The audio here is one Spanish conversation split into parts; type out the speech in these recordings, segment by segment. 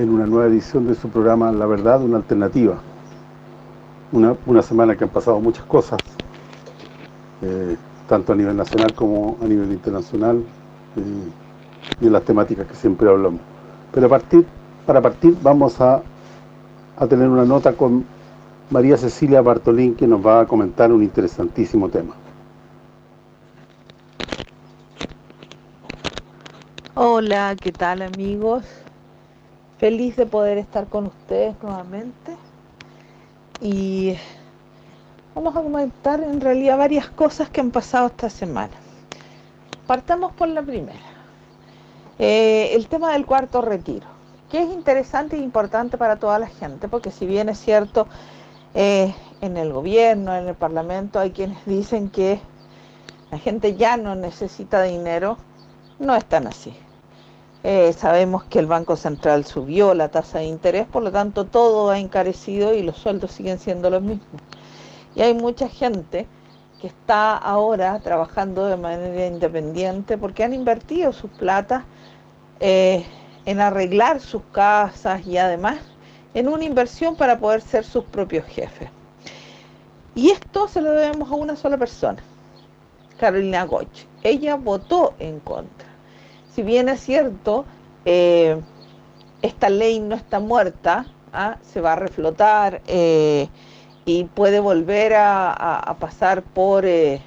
en una nueva edición de su programa La Verdad, una alternativa. Una, semana que han pasado muchas cosas, eh, tanto a nivel nacional como a nivel internacional, eh, y en las temáticas que siempre hablamos. Pero para partir vamos a, a tener una nota con María Cecilia Bartolín que nos va a comentar un interesantísimo tema. Hola, ¿qué tal amigos? Feliz de poder estar con ustedes nuevamente y vamos a comentar en realidad varias cosas que han pasado esta semana. Partamos por la primera, eh, el tema del cuarto retiro, que es interesante e importante para toda la gente, porque si bien es cierto, eh, en el gobierno, en el parlamento, hay quienes dicen que la gente ya no necesita dinero, no es tan así. Eh, sabemos que el Banco Central subió la tasa de interés, por lo tanto todo ha encarecido y los sueldos siguen siendo los mismos. Y hay mucha gente que está ahora trabajando de manera independiente porque han invertido sus plata eh, en arreglar sus casas y además en una inversión para poder ser sus propios jefes. Y esto se lo debemos a una sola persona, Carolina Goch. Ella votó en contra si bien es cierto, eh, esta ley no está muerta, ¿ah? se va a reflotar eh, y puede volver a, pasar eh,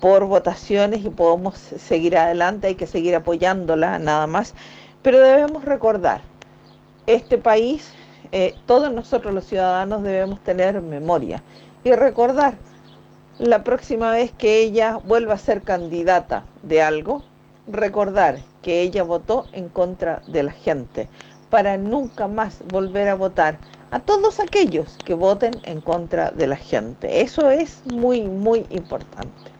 por votaciones y podemos seguir adelante, hay que seguir apoyándola nada más. Pero debemos recordar, este país, todos nosotros los ciudadanos debemos tener memoria y recordar la próxima vez que ella vuelva a ser candidata de algo, recordar que ella votó en contra de la gente para nunca más volver a votar a todos aquellos que voten en contra de la gente. Eso es muy, muy importante.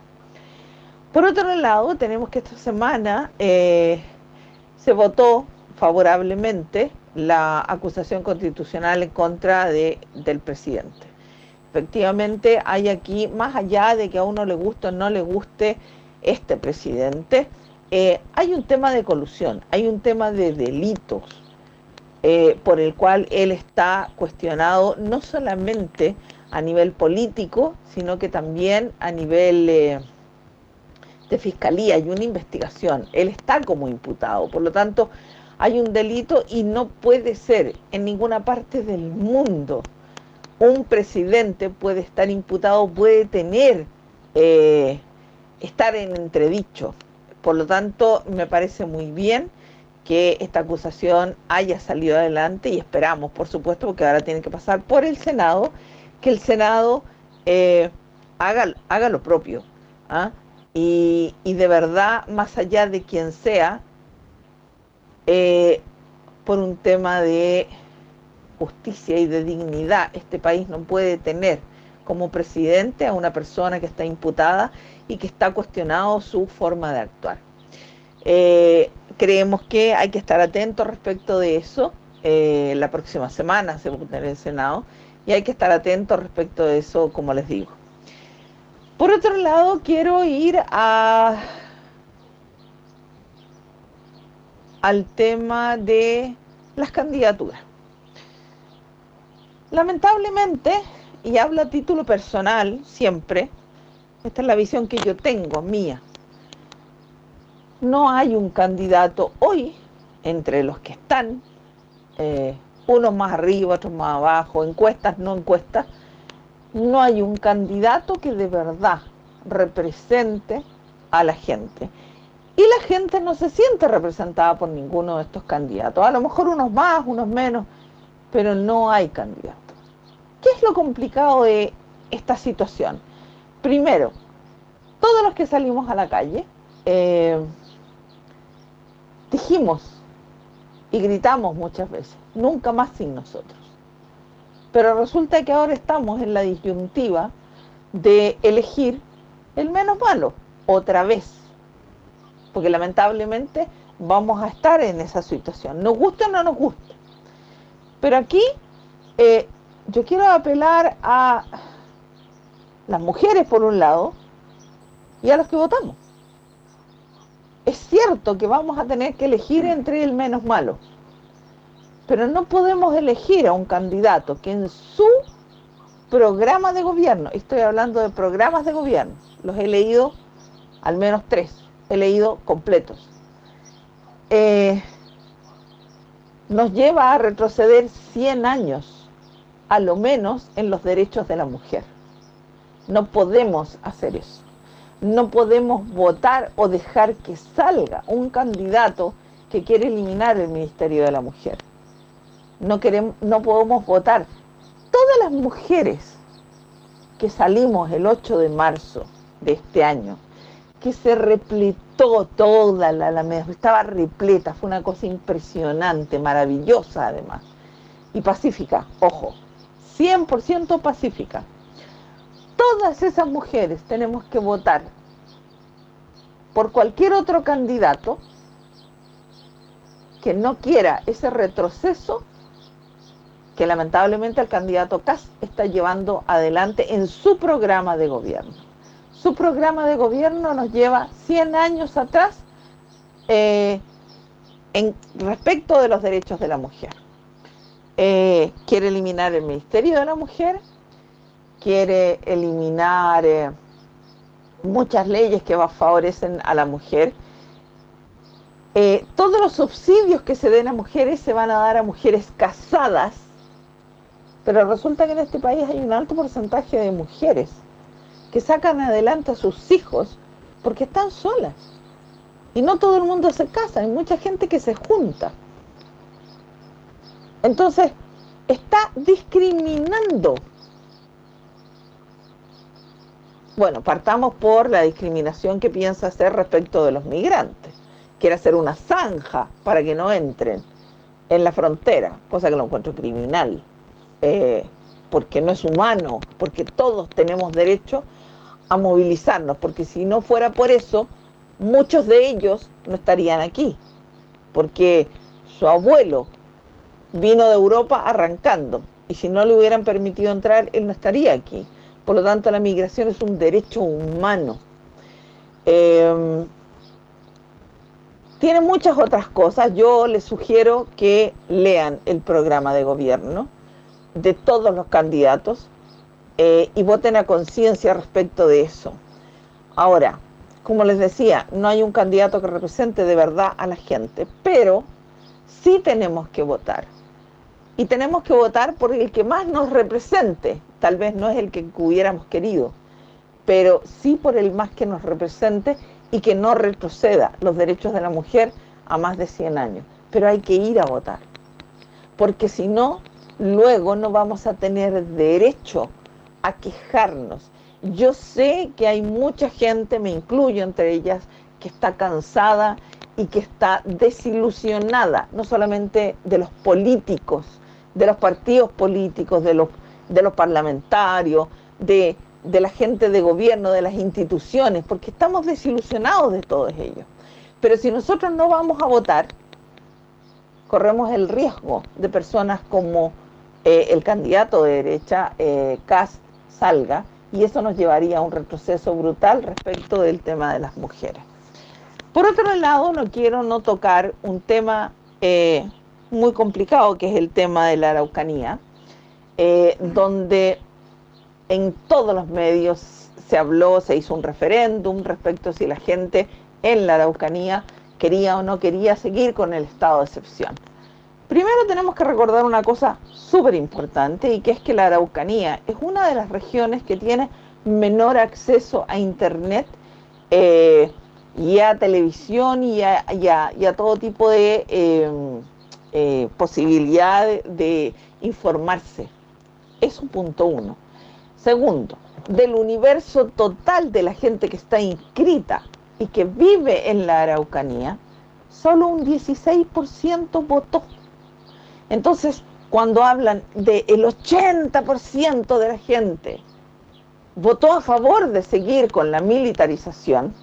Por otro lado, tenemos que esta semana eh, se votó favorablemente la acusación constitucional en contra de, del presidente. Efectivamente, hay aquí, más allá de que a uno le guste o no le guste este presidente, eh, hay un tema de colusión, hay un tema de delitos eh, por el cual él está cuestionado no solamente a nivel político, sino que también a nivel eh, de fiscalía, hay una investigación, él está como imputado, por lo tanto hay un delito y no puede ser en ninguna parte del mundo. Un presidente puede estar imputado, puede tener, estar en entredicho. Por lo tanto, me parece muy bien que esta acusación haya salido adelante y esperamos, por supuesto, porque ahora tiene que pasar por el Senado, que el Senado eh, haga, haga, lo propio. ¿ah? Y, de verdad, más allá de quien sea, eh, por un tema de justicia y de dignidad, este país no puede tener como presidente a una persona que está imputada y que está cuestionado su forma de actuar. Eh, creemos que hay que estar atentos respecto de eso. Eh, la próxima semana se va a tener el Senado y hay que estar atentos respecto de eso, como les digo. Por otro lado, quiero ir al tema de las candidaturas. Lamentablemente, y hablo a título personal siempre, esta es la visión que yo tengo, mía. No hay un candidato hoy entre los que están, eh, unos más arriba, otros más abajo, encuestas, no encuestas, no hay un candidato que de verdad represente a la gente. Y la gente no se siente representada por ninguno de estos candidatos. A lo mejor unos más, unos menos, pero no hay candidatos. ¿Qué es lo complicado de esta situación? Primero, todos los que salimos a la calle eh, dijimos y gritamos muchas veces, nunca más sin nosotros. Pero resulta que ahora estamos en la disyuntiva de elegir el menos malo, otra vez. Porque lamentablemente vamos a estar en esa situación, nos guste o no nos guste. Pero aquí eh, yo quiero apelar a las mujeres por un lado y a los que votamos. Es cierto que vamos a tener que elegir entre el menos malo, Pero no podemos elegir a un candidato que en su programa de gobierno, estoy hablando de programas de gobierno, los he leído al menos tres, he leído completos, eh, nos lleva a retroceder 100 años, a lo menos en los derechos de la mujer. No podemos hacer eso. No podemos votar o dejar que salga un candidato que quiere eliminar el Ministerio de la Mujer. No, queremos, no podemos votar. Todas las mujeres que salimos el 8 de marzo de este año, que se repletó toda la Alameda, estaba repleta, fue una cosa impresionante, maravillosa además, y pacífica, ojo, 100% pacífica. Todas esas mujeres tenemos que votar por cualquier otro candidato que no quiera ese retroceso que lamentablemente el candidato Kass está llevando adelante en su programa de gobierno. Su programa de gobierno nos lleva 100 años atrás eh, en respecto de los derechos de la mujer. Eh, quiere eliminar el Ministerio de la Mujer, quiere eliminar eh, muchas leyes que favorecen a la mujer. todos los subsidios que se den a mujeres se van a dar a mujeres casadas pero resulta que en este país hay un alto porcentaje de mujeres que sacan adelante a sus hijos porque están solas. Y no todo el mundo se casa, hay mucha gente que se junta. Entonces, está discriminando. Bueno, partamos por la discriminación que piensa hacer respecto de los migrantes. Quiere hacer una zanja para que no entren en la frontera, cosa que lo encuentro criminal. Eh, porque no es humano, porque todos tenemos derecho a movilizarnos, porque si no fuera por eso, muchos de ellos no estarían aquí, porque su abuelo vino de Europa arrancando, y si no le hubieran permitido entrar, él no estaría aquí. Por lo tanto, la migración es un derecho humano. Em, tiene muchas otras cosas. Yo les sugiero que lean el programa de gobierno de todos los candidatos eh, y voten a conciencia respecto de eso. Ahora, como les decía, no hay un candidato que represente de verdad a la gente, pero sí tenemos que votar. Y tenemos que votar por el que más nos represente. Tal vez no es el que hubiéramos querido, pero sí por el más que nos represente y que no retroceda los derechos de la mujer a más de 100 años. Pero hay que ir a votar, porque si no, luego no vamos a tener derecho a quejarnos. Yo sé que hay mucha gente, me incluyo entre ellas, que está cansada y que está desilusionada, no solamente de los políticos, de los partidos políticos, de los, de los parlamentarios, de, de la gente de gobierno, de las instituciones, porque estamos desilusionados de todos ellos. Pero si nosotros no vamos a votar, corremos el riesgo de personas como eh, el candidato de derecha, eh, salga y eso nos llevaría a un retroceso brutal respecto del tema de las mujeres. Por otro lado, no quiero no tocar un tema eh, muy complicado, que es el tema de la Araucanía, eh, donde en todos los medios se habló, se hizo un referéndum respecto a si la gente en la Araucanía quería o no quería seguir con el estado de excepción. Primero tenemos que recordar una cosa súper importante y que es que la Araucanía es una de las regiones que tiene menor acceso a Internet eh, y a televisión y a, todo tipo de em, eh, posibilidad de, informarse. Es un punto uno. Segundo, del universo total de la gente que está inscrita y que vive en la Araucanía, solo un 16% votó. Entonces, cuando hablan del 80% de la gente votó a favor de seguir con la militarización,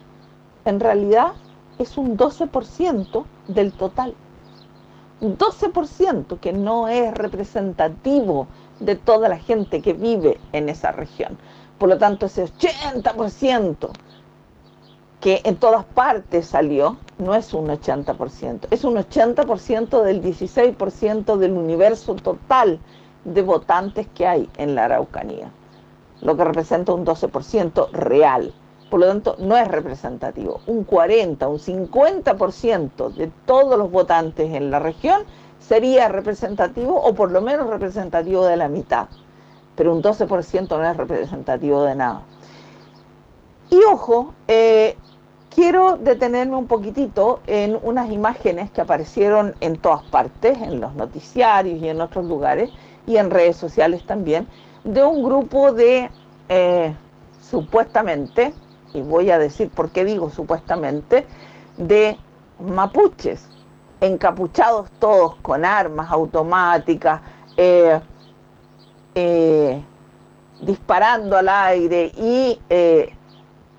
en realidad es un 12% del total. Un 12% que no es representativo de toda la gente que vive en esa región. Por lo tanto, ese 80% que en todas partes salió, no es un 80%, es un 80% del 16% del universo total de votantes que hay en la Araucanía, lo que representa un 12% real. Por lo tanto, no es representativo. Un 40, un 50% de todos los votantes en la región sería representativo o por lo menos representativo de la mitad. Pero un 12% no es representativo de nada. Y ojo, eh, quiero detenerme un poquitito en unas imágenes que aparecieron en todas partes, en los noticiarios y en otros lugares, y en redes sociales también, de un grupo de eh, supuestamente, y voy a decir por qué digo supuestamente, de mapuches, encapuchados todos con armas automáticas, eh, eh, disparando al aire y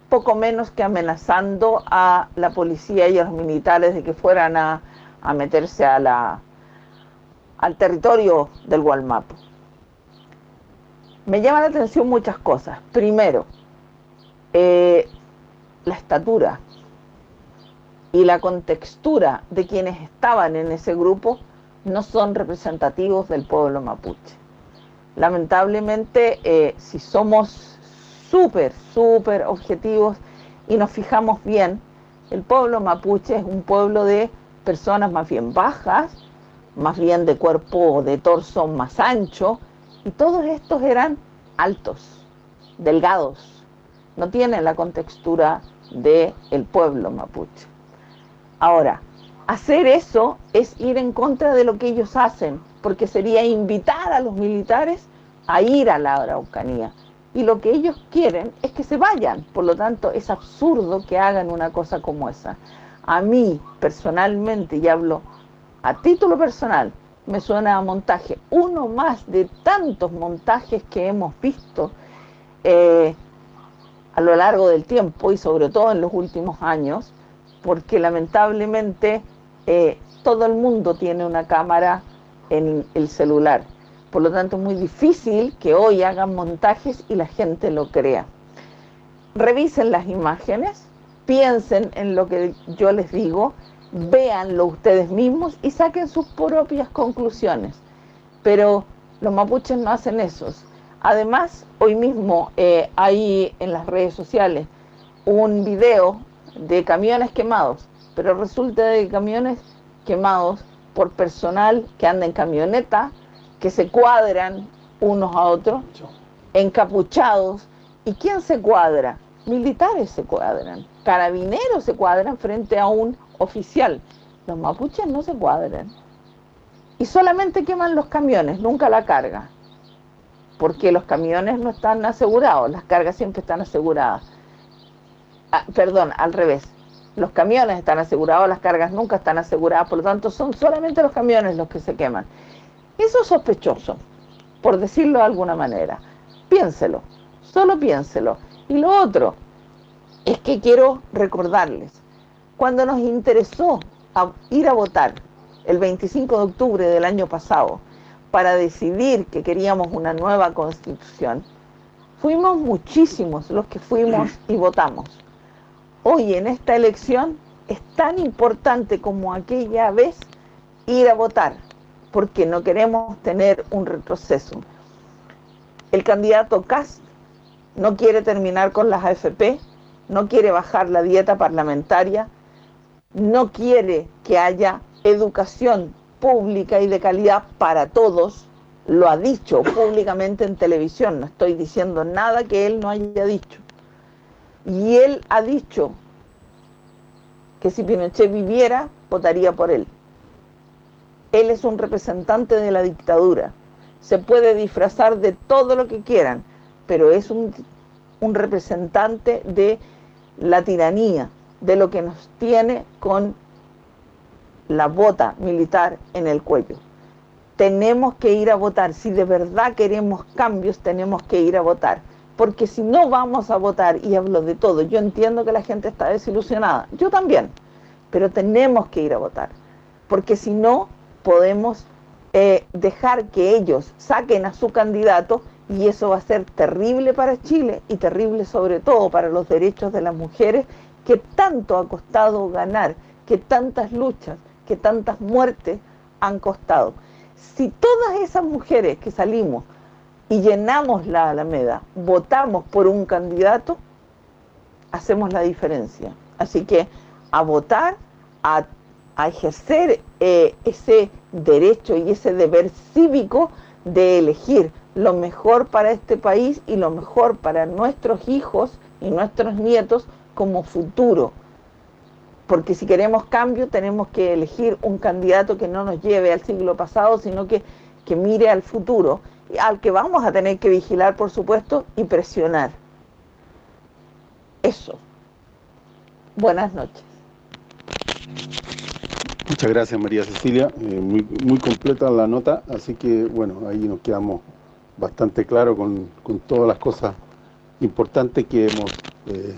poco menos que amenazando a la policía y a los militares de que fueran a, meterse a al territorio del Gualmapo. Me llama la atención muchas cosas. Primero, eh, la estatura y la contextura de quienes estaban en ese grupo no son representativos del pueblo mapuche. Lamentablemente, eh, si somos súper, súper objetivos y nos fijamos bien, el pueblo mapuche es un pueblo de personas más bien bajas, más bien de cuerpo, de torso más ancho, y todos estos eran altos, delgados, no tienen la contextura del el pueblo mapuche. Ahora, hacer eso es ir en contra de lo que ellos hacen, porque sería invitar a los militares a ir a la Araucanía y lo que ellos quieren es que se vayan. Por lo tanto, es absurdo que hagan una cosa como esa. A mí, personalmente, y hablo a título personal, me suena a montaje. Uno más de tantos montajes que hemos visto eh, a lo largo del tiempo y sobre todo en los últimos años, porque lamentablemente eh, todo el mundo tiene una cámara en el celular por lo tanto, es muy difícil que hoy hagan montajes y la gente lo crea. Revisen las imágenes, piensen en lo que yo les digo, véanlo ustedes mismos y saquen sus propias conclusiones. Pero los mapuches no hacen eso. Además, hoy mismo eh, hay en las redes sociales un video de camiones quemados, pero resulta de camiones quemados por personal que anda en camioneta, que se cuadran unos a otros, encapuchados. ¿Y quién se cuadra? Militares se cuadran, carabineros se cuadran frente a un oficial. Los mapuches no se cuadran. Y solamente queman los camiones, nunca la carga. Porque los camiones no están asegurados, las cargas siempre están aseguradas. Ah, perdón, al revés. Los camiones están asegurados, las cargas nunca están aseguradas, por lo tanto son solamente los camiones los que se queman. Eso es sospechoso, por decirlo de alguna manera. Piénselo, solo piénselo. Y lo otro es que quiero recordarles, cuando nos interesó ir a votar el 25 de octubre del año pasado para decidir que queríamos una nueva constitución, fuimos muchísimos los que fuimos y votamos. Hoy en esta elección es tan importante como aquella vez ir a votar porque no queremos tener un retroceso. El candidato Cast no quiere terminar con las AFP, no quiere bajar la dieta parlamentaria, no quiere que haya educación pública y de calidad para todos, lo ha dicho públicamente en televisión, no estoy diciendo nada que él no haya dicho. Y él ha dicho que si Pinochet viviera, votaría por él. Él es un representante de la dictadura. Se puede disfrazar de todo lo que quieran, pero es un, representante de la tiranía, de lo que nos tiene con la bota militar en el cuello. Tenemos que ir a votar. Si de verdad queremos cambios, tenemos que ir a votar. Porque si no vamos a votar, y hablo de todo, yo entiendo que la gente está desilusionada, yo también, pero tenemos que ir a votar. Porque si no, podemos eh, dejar que ellos saquen a su candidato y eso va a ser terrible para Chile y terrible sobre todo para los derechos de las mujeres que tanto ha costado ganar, que tantas luchas, que tantas muertes han costado. Si todas esas mujeres que salimos y llenamos la Alameda, votamos por un candidato, hacemos la diferencia. Así que a votar, a, ejercer eh, ese derecho y ese deber cívico de elegir lo mejor para este país y lo mejor para nuestros hijos y nuestros nietos como futuro. Porque si queremos cambio tenemos que elegir un candidato que no nos lleve al siglo pasado, sino que, que mire al futuro, al que vamos a tener que vigilar, por supuesto, y presionar. Eso. Buenas noches. Muchas gracias María Cecilia, eh, muy, completa la nota, así que bueno, ahí nos quedamos bastante claros con, todas las cosas importantes que hemos eh,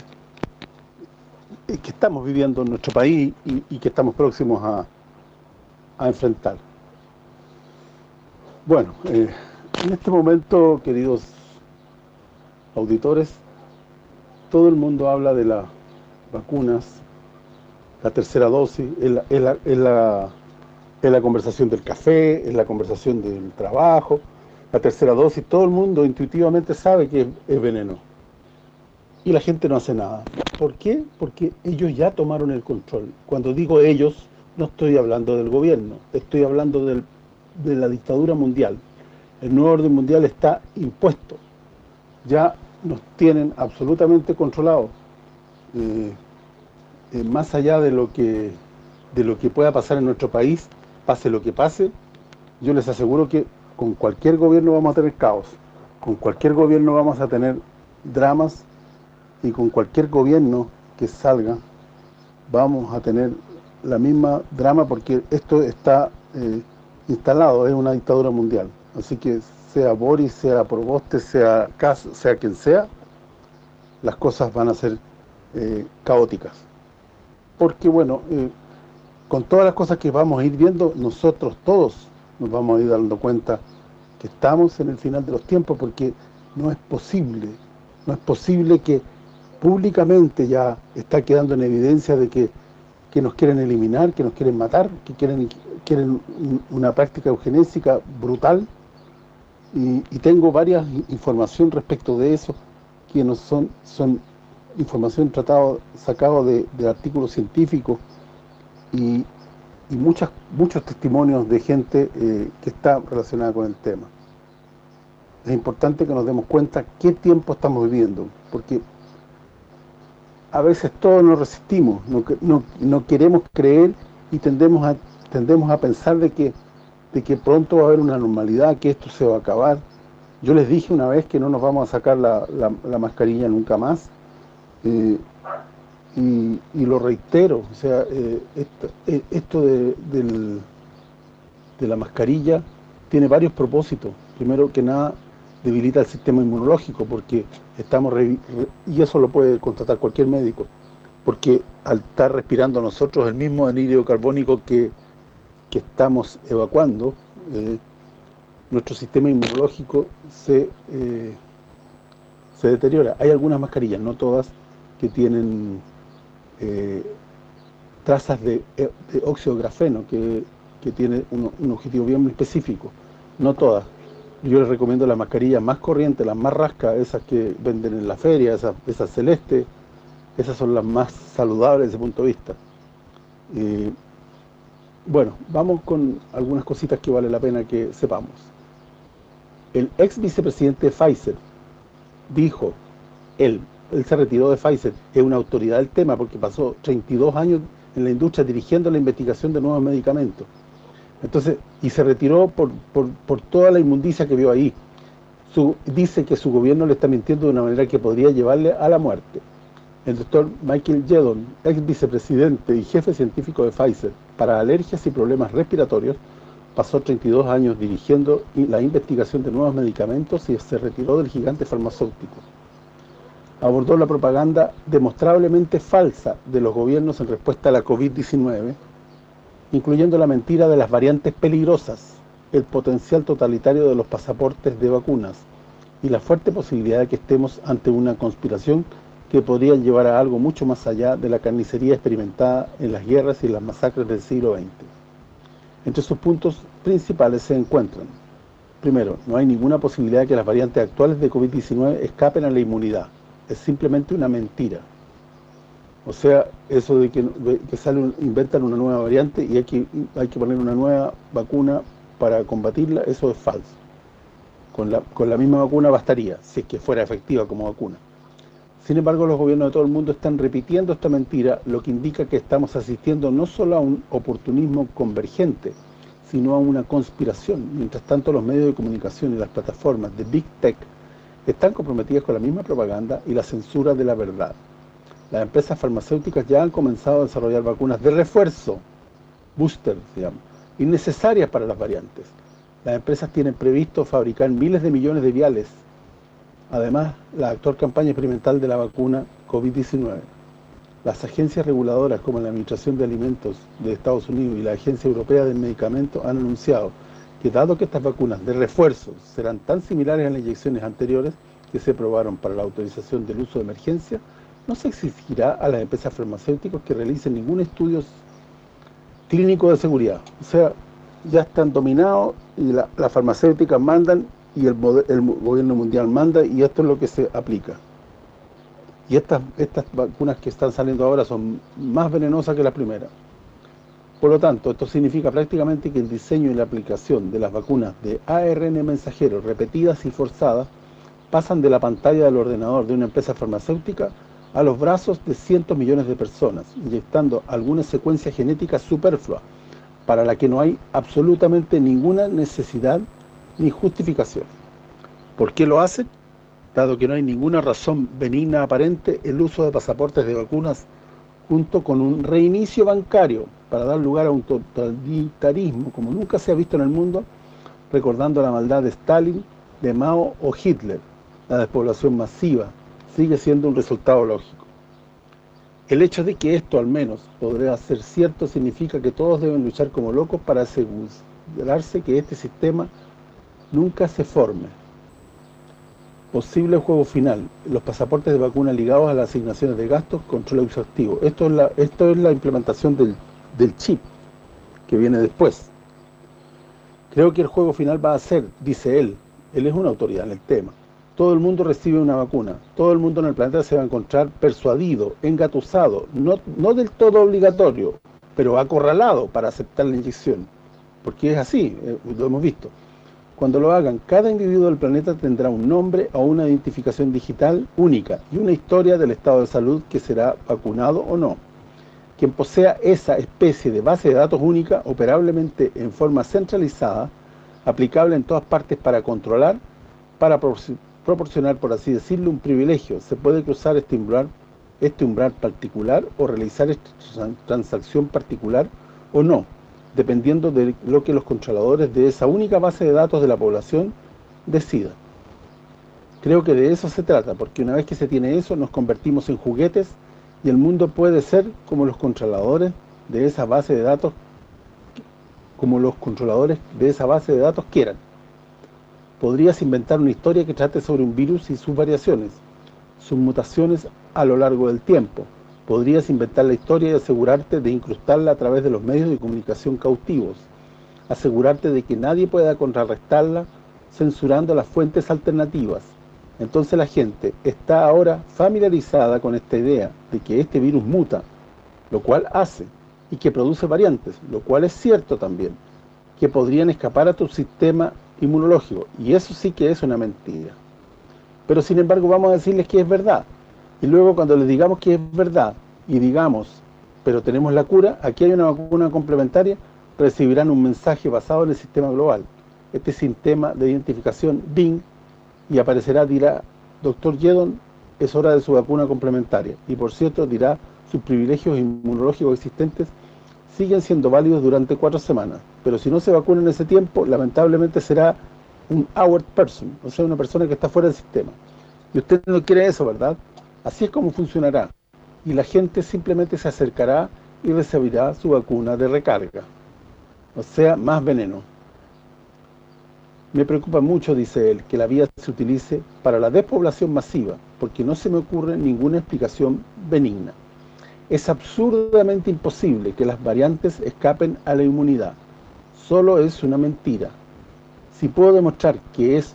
que estamos viviendo en nuestro país y, que estamos próximos a, enfrentar. Bueno, eh, en este momento, queridos auditores, todo el mundo habla de las vacunas, la tercera dosis, es la, la, conversación del café, es la conversación del trabajo, la tercera dosis, todo el mundo intuitivamente sabe que es, veneno. Y la gente no hace nada. ¿Por qué? Porque ellos ya tomaron el control. Cuando digo ellos, no estoy hablando del gobierno, estoy hablando de la dictadura mundial. El nuevo orden mundial está impuesto. Ya nos tienen absolutamente controlados. Eh, eh, más allá de lo que de lo que pueda pasar en nuestro país, pase lo que pase, yo les aseguro que con cualquier gobierno vamos a tener caos, con cualquier gobierno vamos a tener dramas y con cualquier gobierno que salga vamos a tener la misma drama porque esto está eh, instalado, es una dictadura mundial. Así que sea Boris, sea Proboste, sea Cas, sea quien sea, las cosas van a ser eh, caóticas. Porque bueno, eh, con todas las cosas que vamos a ir viendo, nosotros todos nos vamos a ir dando cuenta que estamos en el final de los tiempos, porque no es posible, no es posible que públicamente ya está quedando en evidencia de que, nos quieren eliminar, que nos quieren matar, que quieren quieren una práctica eugenésica brutal, y, tengo varias información respecto de eso, que no son, son información tratado sacado de, artículos científicos y, muchas muchos testimonios de gente eh, que está relacionada con el tema. Es importante que nos demos cuenta qué tiempo estamos viviendo, porque a veces todos nos resistimos, no, no, queremos creer y tendemos a tendemos a pensar de que de que pronto va a haber una normalidad, que esto se va a acabar. Yo les dije una vez que no nos vamos a sacar la, la mascarilla nunca más, eh, y, lo reitero, o sea, eh, esto, eh, de, de la mascarilla tiene varios propósitos. Primero que nada, debilita el sistema inmunológico, porque estamos, y eso lo puede constatar cualquier médico, porque al estar respirando nosotros el mismo anhídrido carbónico que, que estamos evacuando, nuestro sistema inmunológico se, se deteriora. Hay algunas mascarillas, no todas, que tienen eh, trazas de, óxido grafeno, que, tiene un, objetivo bien específico, no todas. Yo les recomiendo las mascarillas más corrientes, las más rascas, esas que venden en la feria, esas, esas celestes, esas son las más saludables desde ese punto de vista. Bueno, vamos con algunas cositas que vale la pena que sepamos. El ex vicepresidente de Pfizer dijo, él, él se retiró de Pfizer, es una autoridad del tema porque pasó 32 años en la industria dirigiendo la investigación de nuevos medicamentos. Entonces, y se retiró por, por, toda la inmundicia que vio ahí. Su, dice que su gobierno le está mintiendo de una manera que podría llevarle a la muerte. El doctor Michael Jedon, ex vicepresidente y jefe científico de Pfizer para alergias y problemas respiratorios, pasó 32 años dirigiendo la investigación de nuevos medicamentos y se retiró del gigante farmacéutico. Abordó la propaganda demostrablemente falsa de los gobiernos en respuesta a la COVID-19, incluyendo la mentira de las variantes peligrosas, el potencial totalitario de los pasaportes de vacunas y la fuerte posibilidad de que estemos ante una conspiración que podrían llevar a algo mucho más allá de la carnicería experimentada en las guerras y las masacres del siglo XX. Entre sus puntos principales se encuentran, primero, no hay ninguna posibilidad de que las variantes actuales de COVID-19 escapen a la inmunidad. Es simplemente una mentira. O sea, eso de que, sale, inventan una nueva variante y hay que, hay que poner una nueva vacuna para combatirla, eso es falso. Con la, con la misma vacuna bastaría, si es que fuera efectiva como vacuna. Sin embargo, los gobiernos de todo el mundo están repitiendo esta mentira, lo que indica que estamos asistiendo no solo a un oportunismo convergente, sino a una conspiración. Mientras tanto, los medios de comunicación y las plataformas de Big Tech están comprometidas con la misma propaganda y la censura de la verdad. Las empresas farmacéuticas ya han comenzado a desarrollar vacunas de refuerzo, booster llama, innecesarias para las variantes. Las empresas tienen previsto fabricar miles de millones de viales Además, la actual campaña experimental de la vacuna COVID-19. Las agencias reguladoras como la Administración de Alimentos de Estados Unidos y la Agencia Europea del Medicamento han anunciado que dado que estas vacunas de refuerzo serán tan similares a las inyecciones anteriores que se probaron para la autorización del uso de emergencia, no se exigirá a las empresas farmacéuticas que realicen ningún estudio clínico de seguridad. O sea, ya están dominados y las farmacéuticas mandan y el, gobierno mundial manda y esto es lo que se aplica. Y estas, estas vacunas que están saliendo ahora son más venenosas que las primeras. Por lo tanto, esto significa prácticamente que el diseño y la aplicación de las vacunas de ARN mensajero repetidas y forzadas pasan de la pantalla del ordenador de una empresa farmacéutica a los brazos de cientos millones de personas, inyectando alguna secuencia genética superflua, para la que no hay absolutamente ninguna necesidad ni justificación. ¿Por qué lo hacen? Dado que no hay ninguna razón benigna aparente el uso de pasaportes de vacunas junto con un reinicio bancario para dar lugar a un totalitarismo como nunca se ha visto en el mundo, recordando la maldad de Stalin, de Mao o Hitler. La despoblación masiva sigue siendo un resultado lógico. El hecho de que esto al menos podría ser cierto significa que todos deben luchar como locos para asegurarse que este sistema nunca se forme. Posible juego final, los pasaportes de vacuna ligados a las asignaciones de gastos, control exhaustivo. Esto es la, esto es la implementación del, del chip que viene después. Creo que el juego final va a ser, dice él, él es una autoridad en el tema, todo el mundo recibe una vacuna, todo el mundo en el planeta se va a encontrar persuadido, engatusado, no, no del todo obligatorio, pero acorralado para aceptar la inyección, porque es así, eh, lo hemos visto. Cuando lo hagan, cada individuo del planeta tendrá un nombre o una identificación digital única y una historia del estado de salud que será vacunado o no. Quien posea esa especie de base de datos única, operablemente en forma centralizada, aplicable en todas partes para controlar, para proporcionar, por así decirlo, un privilegio. Se puede cruzar este umbral, este umbral particular o realizar esta transacción particular o no dependiendo de lo que los controladores de esa única base de datos de la población decidan. Creo que de eso se trata, porque una vez que se tiene eso, nos convertimos en juguetes y el mundo puede ser como los controladores de esa base de datos como los controladores de esa base de datos quieran. Podrías inventar una historia que trate sobre un virus y sus variaciones, sus mutaciones a lo largo del tiempo, podrías inventar la historia y asegurarte de incrustarla a través de los medios de comunicación cautivos, asegurarte de que nadie pueda contrarrestarla censurando las fuentes alternativas. Entonces la gente está ahora familiarizada con esta idea de que este virus muta, lo cual hace, y que produce variantes, lo cual es cierto también, que podrían escapar a tu sistema inmunológico, y eso sí que es una mentira. Pero sin embargo vamos a decirles que es verdad, y luego cuando les digamos que es verdad y digamos, pero tenemos la cura, aquí hay una vacuna complementaria, recibirán un mensaje basado en el sistema global. Este sistema de identificación Bing y aparecerá, dirá, doctor Yedon, es hora de su vacuna complementaria. Y por cierto, dirá, sus privilegios inmunológicos existentes siguen siendo válidos durante cuatro semanas. Pero si no se vacuna en ese tiempo, lamentablemente será un hour person, o sea, una persona que está fuera del sistema. Y usted no quiere eso, ¿verdad? Así es como funcionará. Y la gente simplemente se acercará y recibirá su vacuna de recarga. O sea, más veneno. Me preocupa mucho, dice él, que la vía se utilice para la despoblación masiva, porque no se me ocurre ninguna explicación benigna. Es absurdamente imposible que las variantes escapen a la inmunidad. Solo es una mentira. Si puedo demostrar que es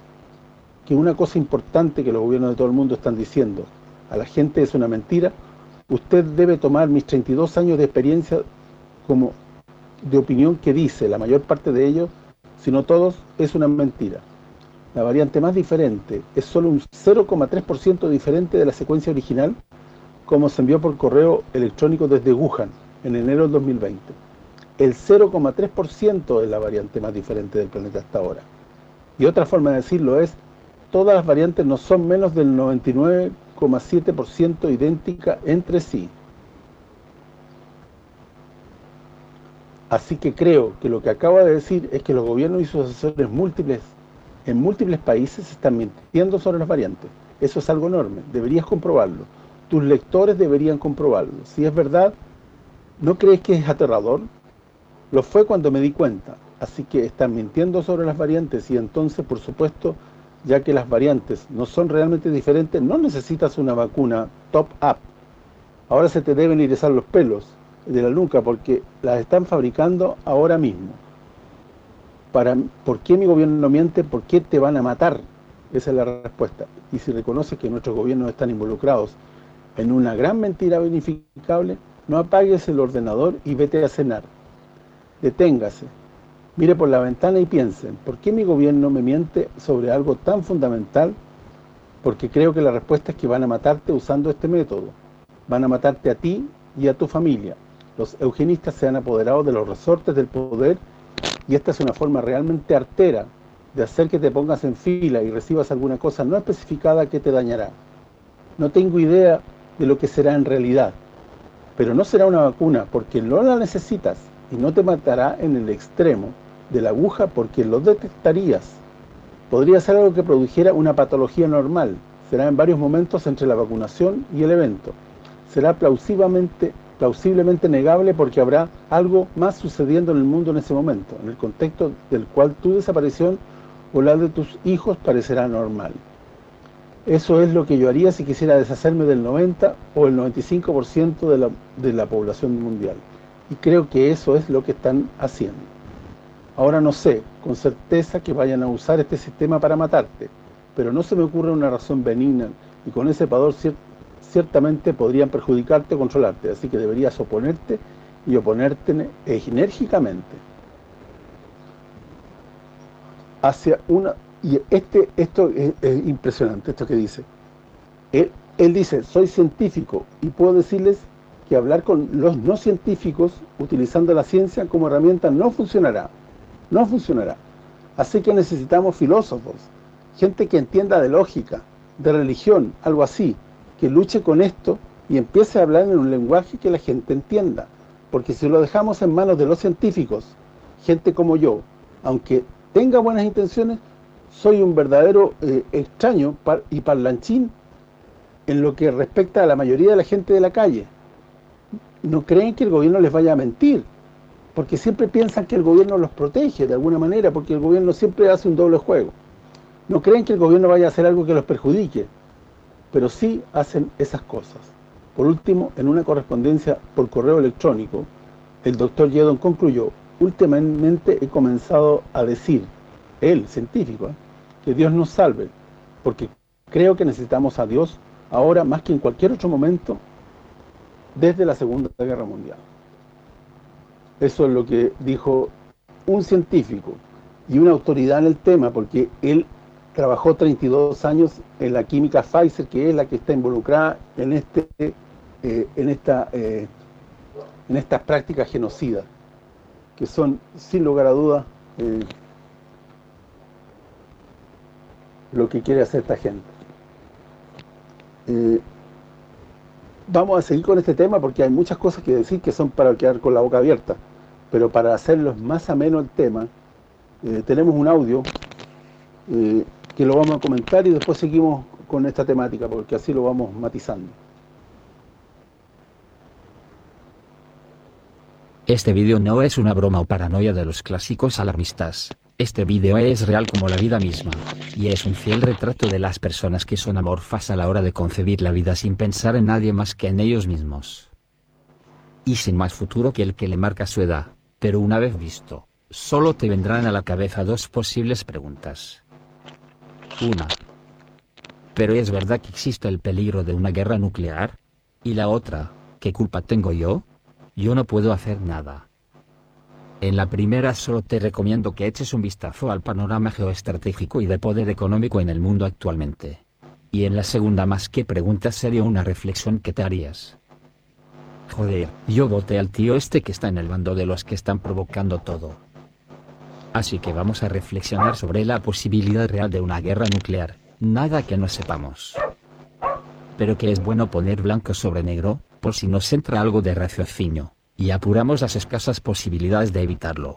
que una cosa importante que los gobiernos de todo el mundo están diciendo a la gente es una mentira, usted debe tomar mis 32 años de experiencia como de opinión que dice la mayor parte de ellos, si no todos, es una mentira. La variante más diferente es solo un 0,3% diferente de la secuencia original como se envió por correo electrónico desde Wuhan en enero del 2020. El 0,3% es la variante más diferente del planeta hasta ahora. Y otra forma de decirlo es, todas las variantes no son menos del 99,7% idénticas entre sí. Así que creo que lo que acaba de decir es que los gobiernos y sus asesores múltiples en múltiples países están mintiendo sobre las variantes. Eso es algo enorme, deberías comprobarlo tus lectores deberían comprobarlo. Si es verdad, ¿no crees que es aterrador? Lo fue cuando me di cuenta. Así que están mintiendo sobre las variantes y entonces, por supuesto, ya que las variantes no son realmente diferentes, no necesitas una vacuna top-up. Ahora se te deben irizar los pelos de la nuca porque las están fabricando ahora mismo. Para, ¿Por qué mi gobierno no miente? ¿Por qué te van a matar? Esa es la respuesta. Y si reconoces que nuestros gobiernos están involucrados en una gran mentira verificable, no apagues el ordenador y vete a cenar. Deténgase. Mire por la ventana y piensen, ¿por qué mi gobierno me miente sobre algo tan fundamental? Porque creo que la respuesta es que van a matarte usando este método. Van a matarte a ti y a tu familia. Los eugenistas se han apoderado de los resortes del poder y esta es una forma realmente artera de hacer que te pongas en fila y recibas alguna cosa no especificada que te dañará. No tengo idea de lo que será en realidad. Pero no será una vacuna porque no la necesitas y no te matará en el extremo de la aguja porque lo detectarías. Podría ser algo que produjera una patología normal. Será en varios momentos entre la vacunación y el evento. Será plausiblemente, plausiblemente negable porque habrá algo más sucediendo en el mundo en ese momento, en el contexto del cual tu desaparición o la de tus hijos parecerá normal. Eso es lo que yo haría si quisiera deshacerme del 90 o el 95% de la, de la población mundial. Y creo que eso es lo que están haciendo. Ahora no sé con certeza que vayan a usar este sistema para matarte, pero no se me ocurre una razón benigna y con ese pador ciertamente podrían perjudicarte o controlarte, así que deberías oponerte y oponerte enérgicamente hacia una y este esto es, impresionante, esto que dice. Él, él dice, soy científico y puedo decirles que hablar con los no científicos utilizando la ciencia como herramienta no funcionará. No funcionará. Así que necesitamos filósofos, gente que entienda de lógica, de religión, algo así, que luche con esto y empiece a hablar en un lenguaje que la gente entienda. Porque si lo dejamos en manos de los científicos, gente como yo, aunque tenga buenas intenciones, soy un verdadero eh, extraño y parlanchín en lo que respecta a la mayoría de la gente de la calle. No creen que el gobierno les vaya a mentir, porque siempre piensan que el gobierno los protege de alguna manera, porque el gobierno siempre hace un doble juego. No creen que el gobierno vaya a hacer algo que los perjudique, pero sí hacen esas cosas. Por último, en una correspondencia por correo electrónico, el doctor Yedon concluyó, últimamente he comenzado a decir él, científico, ¿eh? que Dios nos salve, porque creo que necesitamos a Dios ahora más que en cualquier otro momento desde la Segunda Guerra Mundial. Eso es lo que dijo un científico y una autoridad en el tema, porque él trabajó 32 años en la química Pfizer, que es la que está involucrada en este eh, en esta eh, en estas prácticas genocidas, que son, sin lugar a dudas, lo que quiere hacer esta gente. Eh, vamos a seguir con este tema porque hay muchas cosas que decir que son para quedar con la boca abierta, pero para hacerlos más ameno el tema, eh, tenemos un audio eh, que lo vamos a comentar y después seguimos con esta temática, porque así lo vamos matizando. Este vídeo no es una broma o paranoia de los clásicos alarmistas. Este vídeo es real como la vida misma, y es un fiel retrato de las personas que son amorfas a la hora de concebir la vida sin pensar en nadie más que en ellos mismos. Y sin más futuro que el que le marca su edad, pero una vez visto, solo te vendrán a la cabeza dos posibles preguntas. Una. ¿Pero es verdad que existe el peligro de una guerra nuclear? Y la otra, ¿qué culpa tengo yo? Yo no puedo hacer nada. En la primera solo te recomiendo que eches un vistazo al panorama geoestratégico y de poder económico en el mundo actualmente. Y en la segunda más que pregunta sería una reflexión que te harías. Joder, yo voté al tío este que está en el bando de los que están provocando todo. Así que vamos a reflexionar sobre la posibilidad real de una guerra nuclear, nada que no sepamos. Pero que es bueno poner blanco sobre negro, por si nos entra algo de raciocinio, y apuramos las escasas posibilidades de evitarlo.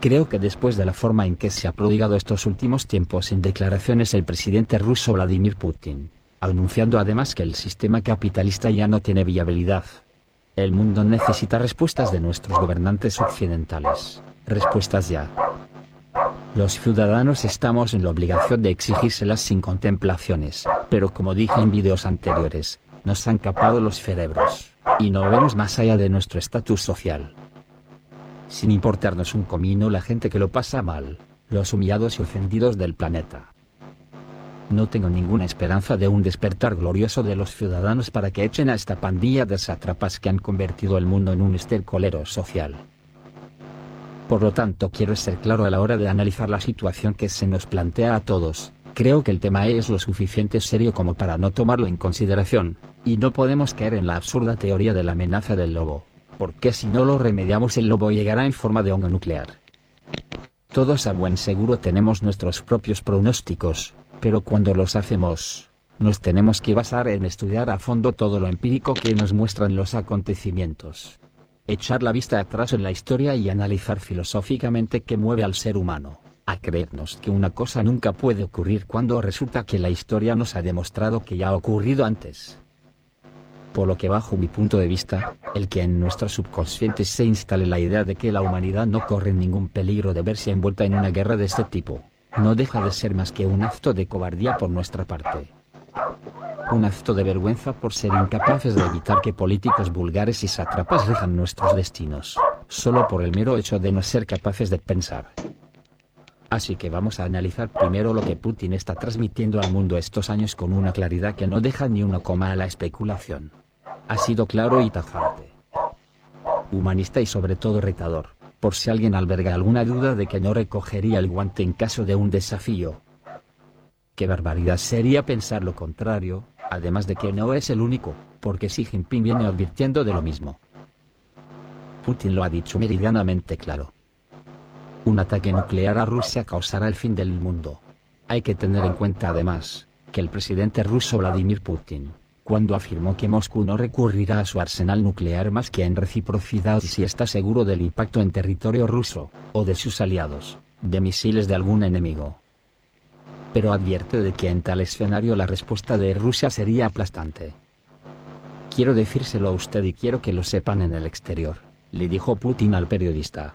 Creo que después de la forma en que se ha prodigado estos últimos tiempos en declaraciones el presidente ruso Vladimir Putin, anunciando además que el sistema capitalista ya no tiene viabilidad, el mundo necesita respuestas de nuestros gobernantes occidentales, respuestas ya. Los ciudadanos estamos en la obligación de exigírselas sin contemplaciones, pero como dije en vídeos anteriores, nos han capado los cerebros, y no vemos más allá de nuestro estatus social. Sin importarnos un comino la gente que lo pasa mal, los humillados y ofendidos del planeta. No tengo ninguna esperanza de un despertar glorioso de los ciudadanos para que echen a esta pandilla de sátrapas que han convertido el mundo en un estercolero social. Por lo tanto quiero ser claro a la hora de analizar la situación que se nos plantea a todos, Creo que el tema es lo suficiente serio como para no tomarlo en consideración, y no podemos caer en la absurda teoría de la amenaza del lobo, porque si no lo remediamos el lobo llegará en forma de hongo nuclear. Todos a buen seguro tenemos nuestros propios pronósticos, pero cuando los hacemos, nos tenemos que basar en estudiar a fondo todo lo empírico que nos muestran los acontecimientos. Echar la vista atrás en la historia y analizar filosóficamente qué mueve al ser humano a creernos que una cosa nunca puede ocurrir cuando resulta que la historia nos ha demostrado que ya ha ocurrido antes. Por lo que bajo mi punto de vista, el que en nuestro subconsciente se instale la idea de que la humanidad no corre ningún peligro de verse envuelta en una guerra de este tipo, no deja de ser más que un acto de cobardía por nuestra parte. Un acto de vergüenza por ser incapaces de evitar que políticos vulgares y sátrapas rijan nuestros destinos, solo por el mero hecho de no ser capaces de pensar. Así que vamos a analizar primero lo que Putin está transmitiendo al mundo estos años con una claridad que no deja ni una coma a la especulación. Ha sido claro y tajante. Humanista y sobre todo retador, por si alguien alberga alguna duda de que no recogería el guante en caso de un desafío. Qué barbaridad sería pensar lo contrario, además de que no es el único, porque Xi Jinping viene advirtiendo de lo mismo. Putin lo ha dicho meridianamente claro. Un ataque nuclear a Rusia causará el fin del mundo. Hay que tener en cuenta además, que el presidente ruso Vladimir Putin, cuando afirmó que Moscú no recurrirá a su arsenal nuclear más que en reciprocidad si está seguro del impacto en territorio ruso, o de sus aliados, de misiles de algún enemigo. Pero advierte de que en tal escenario la respuesta de Rusia sería aplastante. Quiero decírselo a usted y quiero que lo sepan en el exterior, le dijo Putin al periodista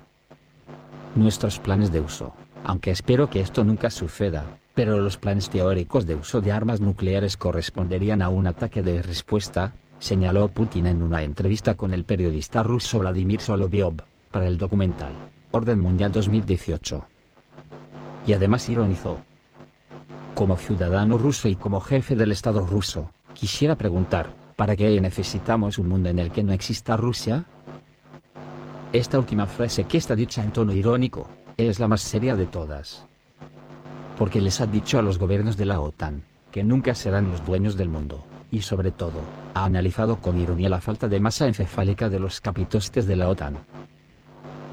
nuestros planes de uso, aunque espero que esto nunca suceda, pero los planes teóricos de uso de armas nucleares corresponderían a un ataque de respuesta, señaló Putin en una entrevista con el periodista ruso Vladimir Solovyov, para el documental, Orden Mundial 2018. Y además ironizó. Como ciudadano ruso y como jefe del Estado ruso, quisiera preguntar, ¿para qué necesitamos un mundo en el que no exista Rusia? Esta última frase que está dicha en tono irónico, es la más seria de todas. Porque les ha dicho a los gobiernos de la OTAN, que nunca serán los dueños del mundo, y sobre todo, ha analizado con ironía la falta de masa encefálica de los capitostes de la OTAN.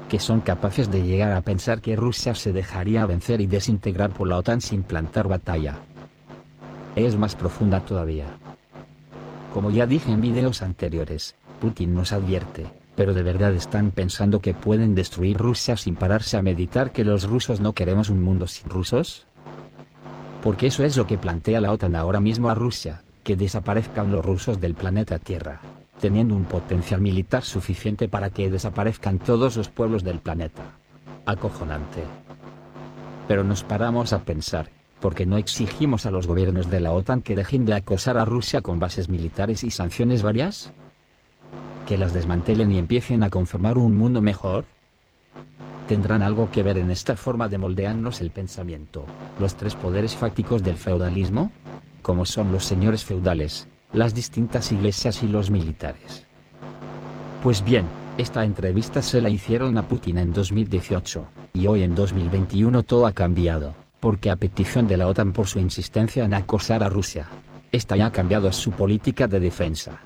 Que son capaces de llegar a pensar que Rusia se dejaría vencer y desintegrar por la OTAN sin plantar batalla. Es más profunda todavía. Como ya dije en videos anteriores, Putin nos advierte, pero de verdad están pensando que pueden destruir Rusia sin pararse a meditar que los rusos no queremos un mundo sin rusos? Porque eso es lo que plantea la OTAN ahora mismo a Rusia, que desaparezcan los rusos del planeta Tierra. teniendo un potencial militar suficiente para que desaparezcan todos los pueblos del planeta. Acojonante. Pero nos paramos a pensar, ¿por qué no exigimos a los gobiernos de la OTAN que dejen de acosar a Rusia con bases militares y sanciones varias? ¿Que las desmantelen y empiecen a conformar un mundo mejor? Tendrán algo que ver en esta forma de moldearnos el pensamiento, los tres poderes fácticos del feudalismo, como son los señores feudales, las distintas iglesias y los militares. Pues bien, esta entrevista se la hicieron a Putin en 2018, y hoy en 2021 todo ha cambiado, porque a petición de la OTAN por su insistencia en acosar a Rusia, esta ya ha cambiado su política de defensa.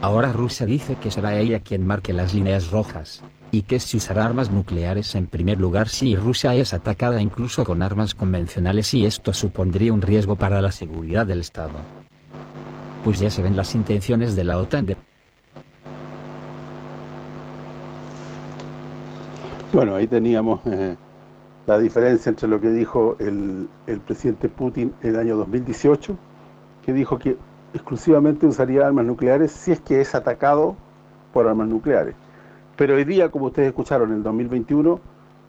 Ahora Rusia dice que será ella quien marque las líneas rojas, y que se usará armas nucleares en primer lugar si Rusia es atacada incluso con armas convencionales y esto supondría un riesgo para la seguridad del Estado. Pues ya se ven las intenciones de la OTAN. Bueno, ahí teníamos eh, la diferencia entre lo que dijo el, el presidente Putin el año 2018, que dijo que exclusivamente usaría armas nucleares si es que es atacado por armas nucleares. Pero hoy día, como ustedes escucharon, en el 2021,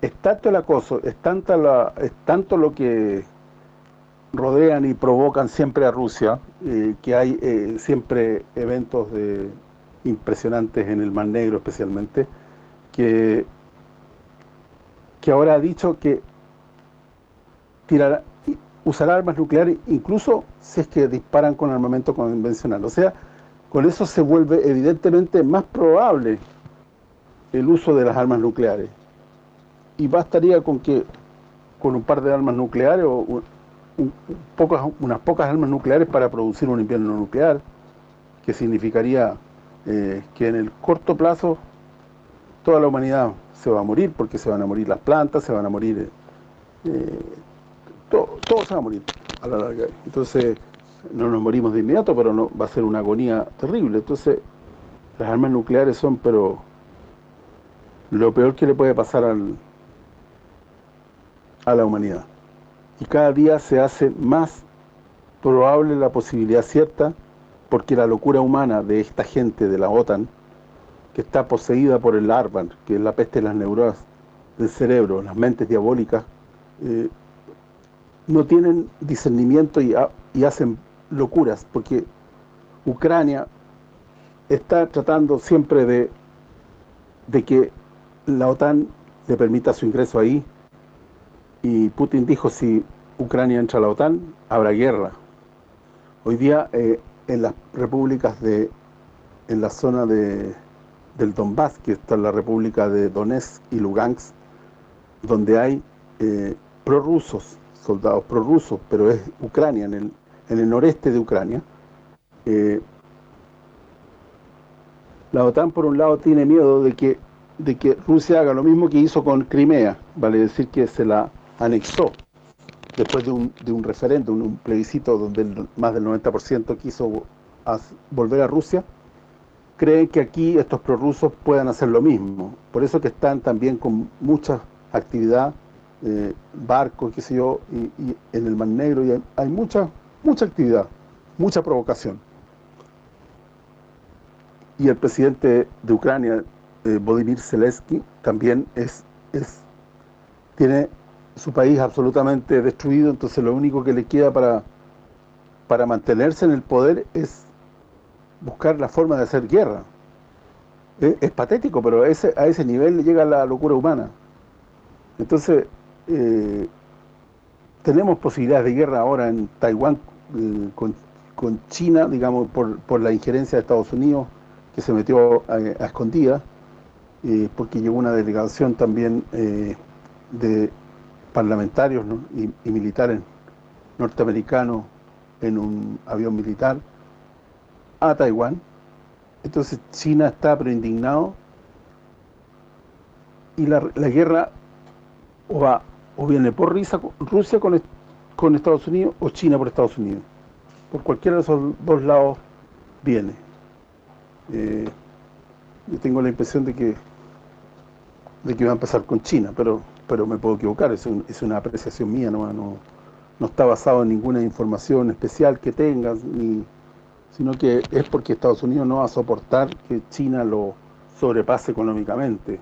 es tanto el acoso, es, tanta tanto lo que rodean y provocan siempre a Rusia, eh, que hay eh, siempre eventos impresionantes en el Mar Negro especialmente, que, ahora ha dicho que tirará, usará armas nucleares incluso si es que disparan con armamento convencional. O sea, con eso se vuelve evidentemente más probable el uso de las armas nucleares. Y bastaría con que con un par de armas nucleares o unas pocas armas nucleares para producir un invierno nuclear, que significaría eh, que en el corto plazo toda la humanidad se va a morir, porque se van a morir las plantas, se van a morir... Eh, todo, todo se va a morir a la larga. Entonces, no nos morimos de inmediato, pero no va a ser una agonía terrible. Entonces, las armas nucleares son, pero lo peor que le puede pasar a la humanidad. Y cada día se hace más probable la posibilidad cierta, porque la locura humana de esta gente de la OTAN, que está poseída por el ARBAN, que es la peste de las neuronas del cerebro, las mentes diabólicas, eh, no tienen discernimiento y, hacen locuras, porque Ucrania está tratando siempre de que la OTAN le permita su ingreso ahí. Y Putin dijo si Ucrania entra a la OTAN habrá guerra. Hoy día eh, en las repúblicas de en la zona de del Donbass que está en la república de Donetsk y Lugansk donde hay eh, prorrusos soldados prorrusos pero es Ucrania en el, en el noreste de Ucrania eh, la OTAN por un lado tiene miedo de que de que Rusia haga lo mismo que hizo con Crimea, vale decir que se la anexó después de un, de un referéndum, un plebiscito donde más del 90% quiso volver a Rusia, creen que aquí estos prorrusos puedan hacer lo mismo. Por eso que están también con mucha actividad, eh, barcos, qué sé yo, y, en el Mar Negro, y hay, hay mucha mucha actividad, mucha provocación. Y el presidente de Ucrania, eh, Volodymyr Zelensky también es, tiene su país absolutamente destruido, entonces lo único que le queda para para mantenerse en el poder es buscar la forma de hacer guerra. Es, patético, pero a ese, a ese nivel llega la locura humana. Entonces, eh, tenemos posibilidades de guerra ahora en Taiwán eh, con, con, China, digamos, por, por la injerencia de Estados Unidos, que se metió a, a escondidas, eh, porque llegó una delegación también eh, de parlamentarios y, militares norteamericanos en un avión militar a Taiwán. Entonces China está pero indignado y la, guerra o va o viene por Rusia con, con Estados Unidos o China por Estados Unidos. Por cualquiera de esos dos lados viene. Eh, yo tengo la impresión de que de que va a empezar con China, pero pero me puedo equivocar, es, una apreciación mía, no, no, está basado en ninguna información especial que tengas, sino que es porque Estados Unidos no va a soportar que China lo sobrepase económicamente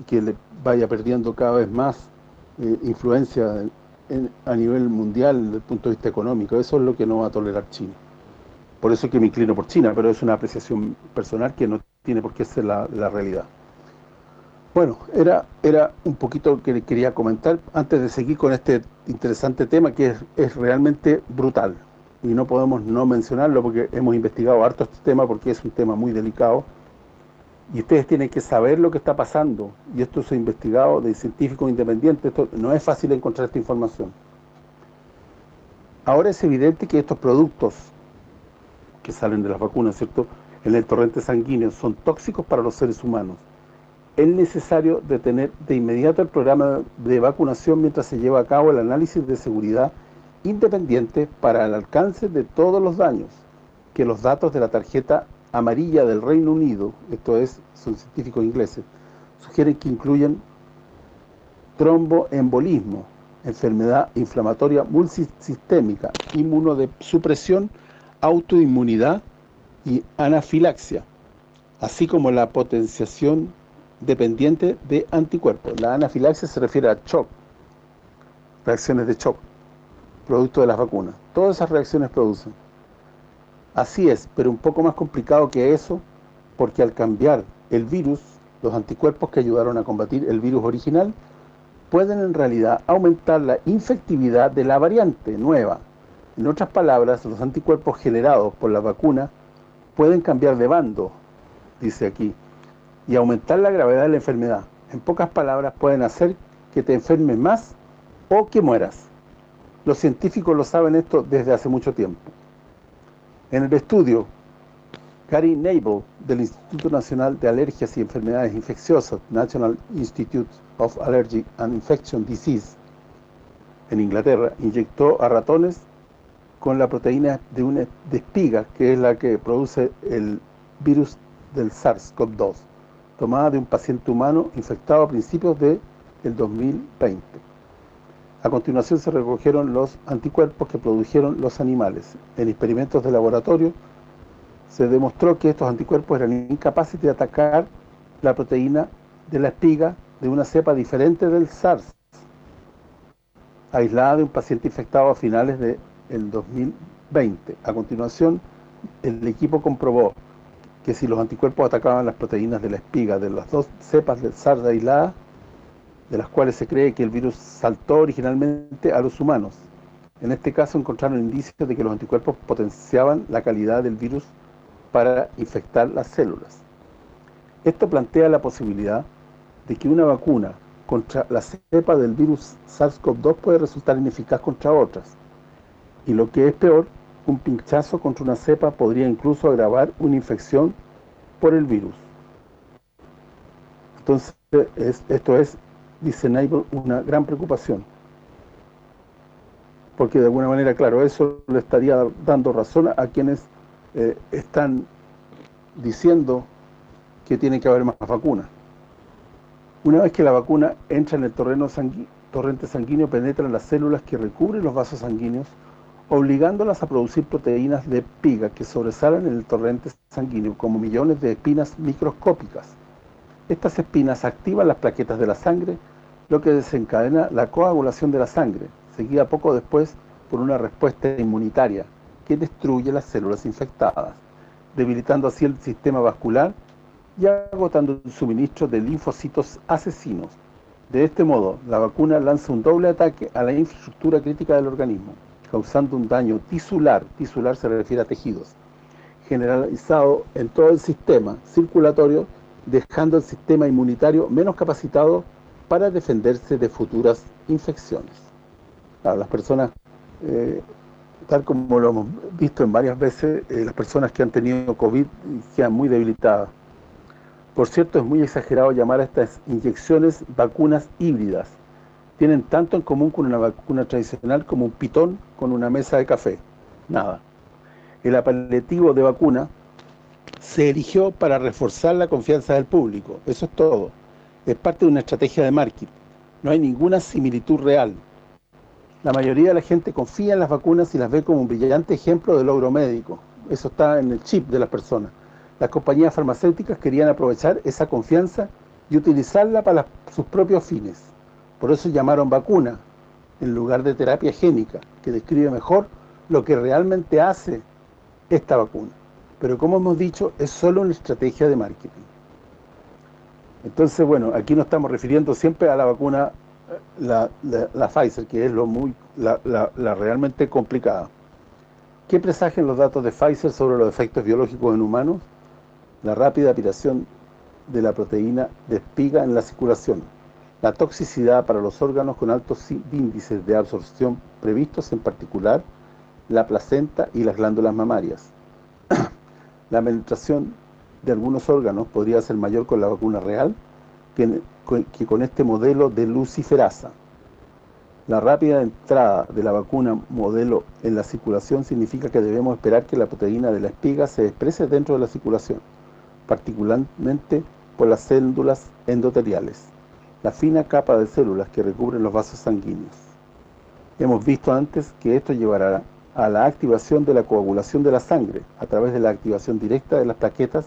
y que le vaya perdiendo cada vez más eh, influencia a nivel mundial desde el punto de vista económico. Eso es lo que no va a tolerar China. Por eso es que me inclino por China, pero es una apreciación personal que no tiene por qué ser la realidad. Bueno, era era un poquito que quería comentar antes de seguir con este interesante tema que es, es realmente brutal y no podemos no mencionarlo porque hemos investigado harto este tema porque es un tema muy delicado y ustedes tienen que saber lo que está pasando y esto se ha investigado de científicos independientes, no es fácil encontrar esta información. Ahora es evidente que estos productos que salen de las vacunas, ¿cierto?, en el torrente sanguíneo son tóxicos para los seres humanos. Es necesario detener de inmediato el programa de vacunación mientras se lleva a cabo el análisis de seguridad independiente para el alcance de todos los daños que los datos de la tarjeta amarilla del Reino Unido, esto es, son científicos ingleses, sugieren que incluyen tromboembolismo, enfermedad inflamatoria multisistémica, inmunodesupresión, autoinmunidad y anafilaxia, así como la potenciación dependiente de anticuerpos. La anafilaxia se refiere a shock, reacciones de shock producto de las vacunas. Todas esas reacciones producen. Así es, pero un poco más complicado que eso, porque al cambiar el virus, los anticuerpos que ayudaron a combatir el virus original, pueden en realidad aumentar la infectividad de la variante nueva. En otras palabras, los anticuerpos generados por la vacuna pueden cambiar de bando, dice aquí, y aumentar la gravedad de la enfermedad. En pocas palabras, pueden hacer que te enfermes más o que mueras. Los científicos lo saben esto desde hace mucho tiempo. En el estudio, Gary Nabel, del Instituto Nacional de Alergias y Enfermedades Infecciosas, National Institute of Allergy and Infection Disease, en Inglaterra, inyectó a ratones con la proteína de una de espiga, que es la que produce el virus del SARS-CoV-2, tomada de un paciente humano infectado a principios de el 2020. A continuación se recogieron los anticuerpos que produjeron los animales. En experimentos de laboratorio se demostró que estos anticuerpos eran incapaces de atacar la proteína de la espiga de una cepa diferente del SARS, aislada de un paciente infectado a finales del 2020. A continuación, el equipo comprobó que si los anticuerpos atacaban las proteínas de la espiga de las dos cepas del SARS aisladas, de las cuales se cree que el virus saltó originalmente a los humanos. En este caso encontraron indicios de que los anticuerpos potenciaban la calidad del virus para infectar las células. Esto plantea la posibilidad de que una vacuna contra la cepa del virus SARS-CoV-2 puede resultar ineficaz contra otras. Y lo que es peor, un pinchazo contra una cepa podría incluso agravar una infección por el virus. Entonces, esto es dice Neighbor, una gran preocupación. Porque de alguna manera, claro, eso le estaría dando razón a quienes eh, están diciendo que tiene que haber más vacunas. Una vez que la vacuna entra en el torrente sanguíneo, penetra en las células que recubren los vasos sanguíneos, obligándolas a producir proteínas de piga que sobresalen en el torrente sanguíneo como millones de espinas microscópicas estas espinas activan las plaquetas de la sangre, lo que desencadena la coagulación de la sangre, seguida poco después por una respuesta inmunitaria que destruye las células infectadas, debilitando así el sistema vascular y agotando el suministro de linfocitos asesinos. De este modo, la vacuna lanza un doble ataque a la infraestructura crítica del organismo, causando un daño tisular, tisular se refiere a tejidos, generalizado en todo el sistema circulatorio dejando el sistema inmunitario menos capacitado para defenderse de futuras infecciones. las personas, eh, tal como lo hemos visto en varias veces, eh, las personas que han tenido COVID quedan muy debilitadas. Por cierto, es muy exagerado llamar a estas inyecciones vacunas híbridas. Tienen tanto en común con una vacuna tradicional como un pitón con una mesa de café. Nada. El apelativo de vacuna se eligió para reforzar la confianza del público. Eso es todo. Es parte de una estrategia de marketing. No hay ninguna similitud real. La mayoría de la gente confía en las vacunas y las ve como un brillante ejemplo de logro médico. eso está en el chip de las personas. Las compañías farmacéuticas querían aprovechar esa confianza y utilizarla para sus propios fines. Por eso llamaron vacuna, en lugar de terapia génica, que describe mejor lo que realmente hace esta vacuna. Pero como hemos dicho, es solo una estrategia de marketing. Entonces, bueno, aquí nos estamos refiriendo siempre a la vacuna, la, la, Pfizer, que es lo muy la, realmente complicada. ¿Qué presagian los datos de Pfizer sobre los efectos biológicos en humanos? La rápida aspiración de la proteína de en la circulación, la toxicidad para los órganos con altos índices de absorción previstos, en particular la placenta y las glándulas mamarias. la penetración de algunos órganos podría ser mayor con la vacuna real que, con este modelo de luciferasa. La rápida entrada de la vacuna modelo en la circulación significa que debemos esperar que la proteína de la espiga se exprese dentro de la circulación, particularmente por las células endoteliales, la fina capa de células que recubren los vasos sanguíneos. Hemos visto antes que esto llevará a la activación de la coagulación de la sangre a través de la activación directa de las plaquetas,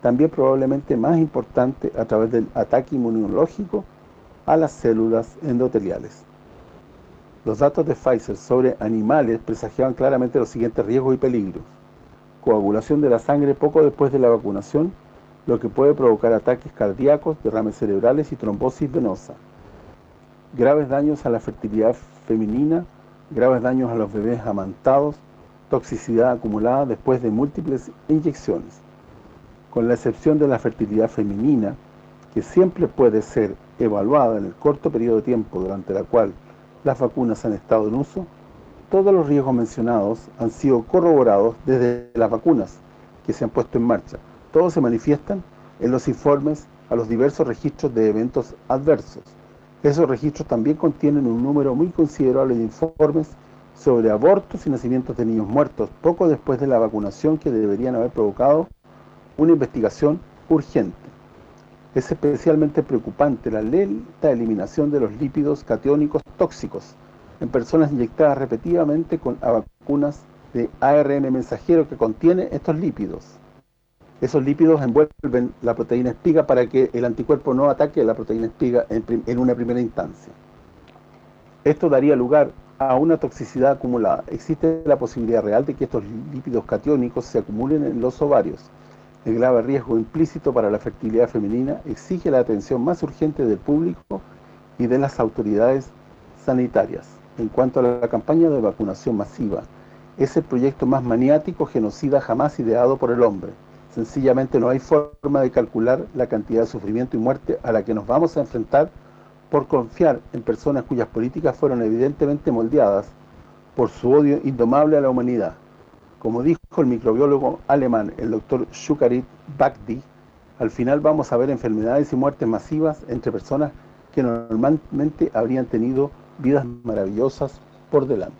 también probablemente más importante a través del ataque inmunológico a las células endoteliales. Los datos de Pfizer sobre animales presagiaban claramente los siguientes riesgos y peligros. Coagulación de la sangre poco después de la vacunación, lo que puede provocar ataques cardíacos, derrames cerebrales y trombosis venosa. Graves daños a la fertilidad femenina, graves daños a los bebés amantados, toxicidad acumulada después de múltiples inyecciones. Con la excepción de la fertilidad femenina, que siempre puede ser evaluada en el corto periodo de tiempo durante la cual las vacunas han estado en uso, todos los riesgos mencionados han sido corroborados desde las vacunas que se han puesto en marcha, todos se manifiestan en los informes a los diversos registros de eventos adversos. Esos registros también contienen un número muy considerable de informes sobre abortos y nacimientos de niños muertos poco después de la vacunación que deberían haber provocado una investigación urgente. Es especialmente preocupante la lenta eliminación de los lípidos catiónicos tóxicos en personas inyectadas repetidamente con vacunas de ARN mensajero que contiene estos lípidos esos lípidos envuelven la proteína espiga para que el anticuerpo no ataque la proteína espiga en, una primera instancia. Esto daría lugar a una toxicidad acumulada. Existe la posibilidad real de que estos lípidos catiónicos se acumulen en los ovarios. El grave riesgo implícito para la fertilidad femenina exige la atención más urgente del público y de las autoridades sanitarias. En cuanto a la campaña de vacunación masiva, es el proyecto más maniático genocida jamás ideado por el hombre Sencillamente no hay forma de calcular la cantidad de sufrimiento y muerte a la que nos vamos a enfrentar por confiar en personas cuyas políticas fueron evidentemente moldeadas por su odio indomable a la humanidad. Como dijo el microbiólogo alemán, el doctor Shukarit Bakdi, al final vamos a ver enfermedades y muertes masivas entre personas que normalmente habrían tenido vidas maravillosas por delante.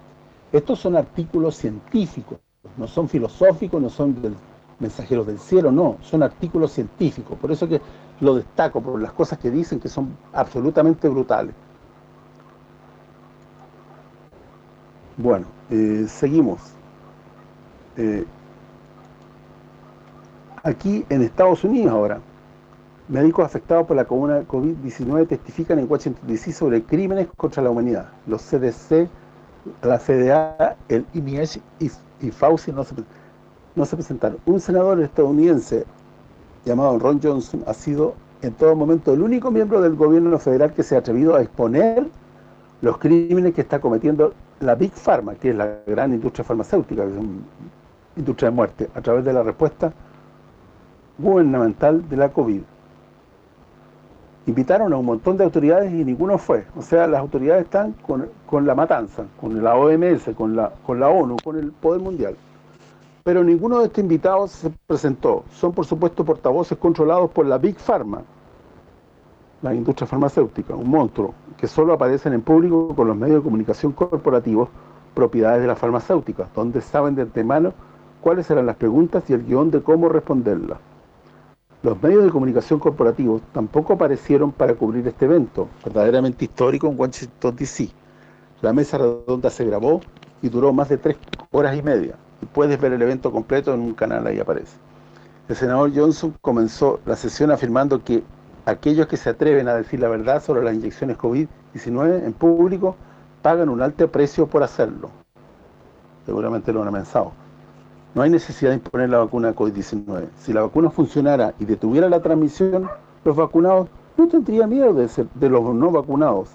Estos son artículos científicos, no son filosóficos, no son del mensajeros del cielo, no, son artículos científicos, por eso que lo destaco, por las cosas que dicen que son absolutamente brutales. Bueno, eh, seguimos. Eh, aquí en Estados Unidos ahora, médicos afectados por la comuna COVID-19 testifican en Washington DC sobre crímenes contra la humanidad. Los CDC, la FDA, el IMS y, y Fauci no se no se presentaron. Un senador estadounidense llamado Ron Johnson ha sido en todo momento el único miembro del gobierno federal que se ha atrevido a exponer los crímenes que está cometiendo la Big Pharma, que es la gran industria farmacéutica, que es una industria de muerte, a través de la respuesta gubernamental de la COVID. Invitaron a un montón de autoridades y ninguno fue. O sea, las autoridades están con, con la matanza, con la OMS, con la, con la ONU, con el poder mundial pero ninguno de estos invitados se presentó. Son, por supuesto, portavoces controlados por la Big Pharma, la industria farmacéutica, un monstruo, que solo aparecen en público con los medios de comunicación corporativos propiedades de las farmacéuticas, donde saben de antemano cuáles serán las preguntas y el guion de cómo responderlas. Los medios de comunicación corporativos tampoco aparecieron para cubrir este evento, verdaderamente histórico en Washington D.C. La mesa redonda se grabó y duró más de tres horas y media puedes ver el evento completo en un canal, ahí aparece. El senador Johnson comenzó la sesión afirmando que aquellos que se atreven a decir la verdad sobre las inyecciones COVID-19 en público pagan un alto precio por hacerlo. Seguramente lo han pensado. No hay necesidad de imponer la vacuna COVID-19. Si la vacuna funcionara y detuviera la transmisión, los vacunados no tendrían miedo de, ser, de los no vacunados.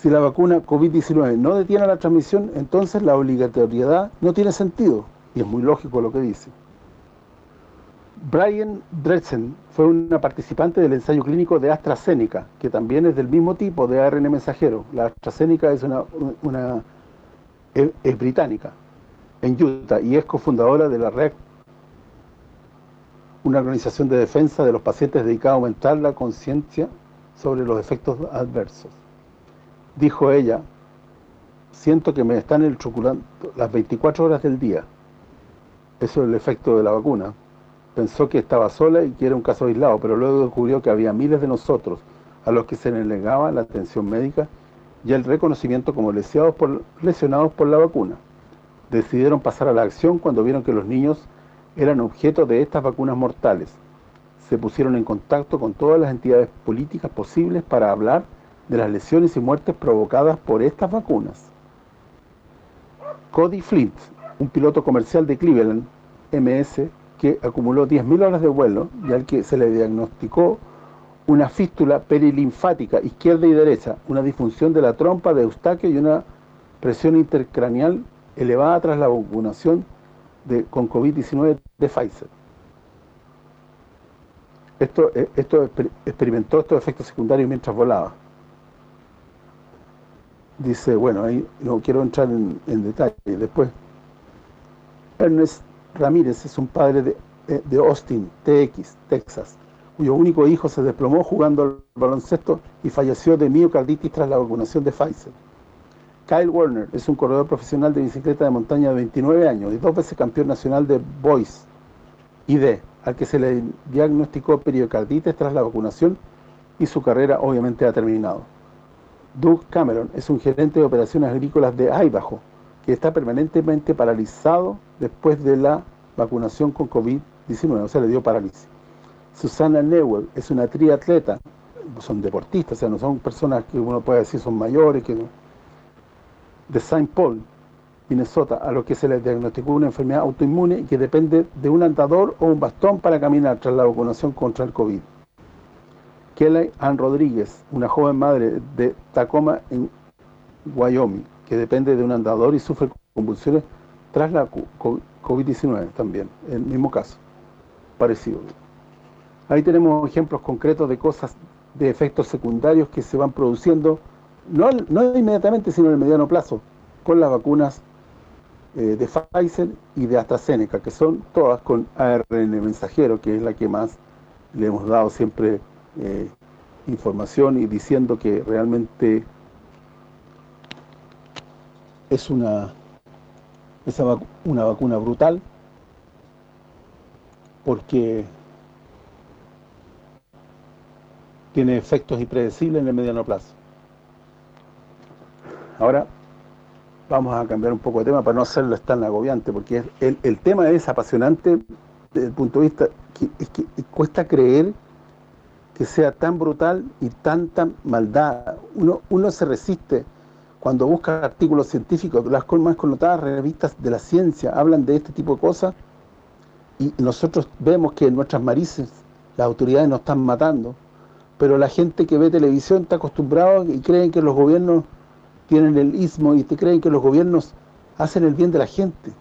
Si la vacuna COVID-19 no detiene la transmisión, entonces la obligatoriedad no tiene sentido. Y es muy lógico lo que dice. Brian Dretzen fue una participante del ensayo clínico de AstraZeneca, que también es del mismo tipo de ARN mensajero. La AstraZeneca es británica, en Utah, y es cofundadora de la REC, una organización de defensa de los pacientes dedicada a aumentar la conciencia sobre los efectos adversos. Dijo ella, siento que me están electrocutando las 24 horas del día. Eso es el efecto de la vacuna pensó que estaba sola y que era un caso aislado, pero luego descubrió que había miles de nosotros a los que se les negaba la atención médica y el reconocimiento como lesionados por, lesionados por la vacuna. Decidieron pasar a la acción cuando vieron que los niños eran objeto de estas vacunas mortales. Se pusieron en contacto con todas las entidades políticas posibles para hablar de las lesiones y muertes provocadas por estas vacunas. Cody Flint, un piloto comercial de Cleveland, MS, que acumuló 10.000 horas de vuelo y al que se le diagnosticó una fístula perilinfática izquierda y derecha, una disfunción de la trompa de Eustaquio y una presión intercraneal elevada tras la vacunación con COVID-19 de Pfizer. Esto, eh, esto experimentó estos efectos secundarios mientras volaba. Dice, bueno, ahí no quiero entrar en, en detalle. Después, Ernest Ramírez es un padre eh, de, Austin, TX, Texas, cuyo único hijo se desplomó jugando al baloncesto y falleció de miocarditis tras la vacunación de Pfizer. Kyle Warner es un corredor profesional de bicicleta de montaña de 29 años y dos veces campeón nacional de Boys ID, al que se le diagnosticó periocarditis tras la vacunación y su carrera obviamente ha terminado. Doug Cameron es un gerente de operaciones agrícolas de Idaho, que está permanentemente paralizado después de la vacunación con COVID-19, o sea, le dio parálisis. Susana Newell es una triatleta, son deportistas, o sea, no son personas que uno puede decir son mayores, que de St. Paul, Minnesota, a los que se les diagnosticó una enfermedad autoinmune y que depende de un andador o un bastón para caminar tras la vacunación contra el COVID. Kelly Ann Rodríguez, una joven madre de Tacoma, en Wyoming, que depende de un andador y sufre convulsiones tras la COVID-19 también, el mismo caso, parecido. Ahí tenemos ejemplos concretos de cosas, de efectos secundarios que se van produciendo, no, no inmediatamente, sino en el mediano plazo, con las vacunas eh, de Pfizer y de AstraZeneca, que son todas con ARN mensajero, que es la que más le hemos dado siempre eh, información y diciendo que realmente es una una vacuna brutal porque tiene efectos impredecibles en el mediano plazo. Ahora vamos a cambiar un poco de tema para no hacerlo tan agobiante, porque el, el tema es apasionante desde el punto de vista es que cuesta creer que sea tan brutal y tanta maldad. Uno, uno se resiste cuando busca artículos científicos, las más connotadas revistas de la ciencia hablan de este tipo de cosas y nosotros vemos que en nuestras marices las autoridades nos están matando, pero la gente que ve televisión está acostumbrada y creen que los gobiernos tienen el ismo y te creen que los gobiernos hacen el bien de la gente.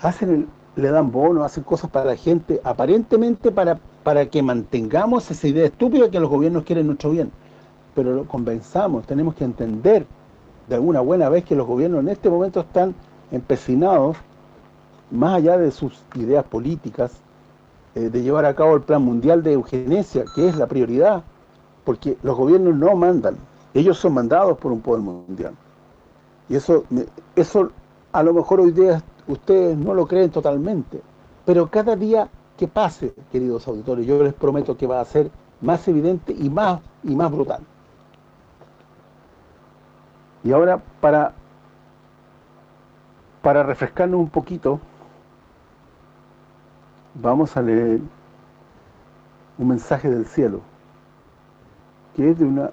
hacen Le dan bonos, hacen cosas para la gente, aparentemente para, para que mantengamos esa idea estúpida que los gobiernos quieren nuestro bien. Pero lo convenzamos, tenemos que entender de alguna buena vez que los gobiernos en este momento están empecinados, más allá de sus ideas políticas, eh, de llevar a cabo el plan mundial de eugenesia, que es la prioridad, porque los gobiernos no mandan, ellos son mandados por un poder mundial. Y eso eso a lo mejor hoy día ustedes no lo creen totalmente, pero cada día que pase, queridos auditores, yo les prometo que va a ser más evidente y más y más brutal. Y ahora, para para refrescarnos un poquito, vamos a leer un mensaje del cielo, que es de una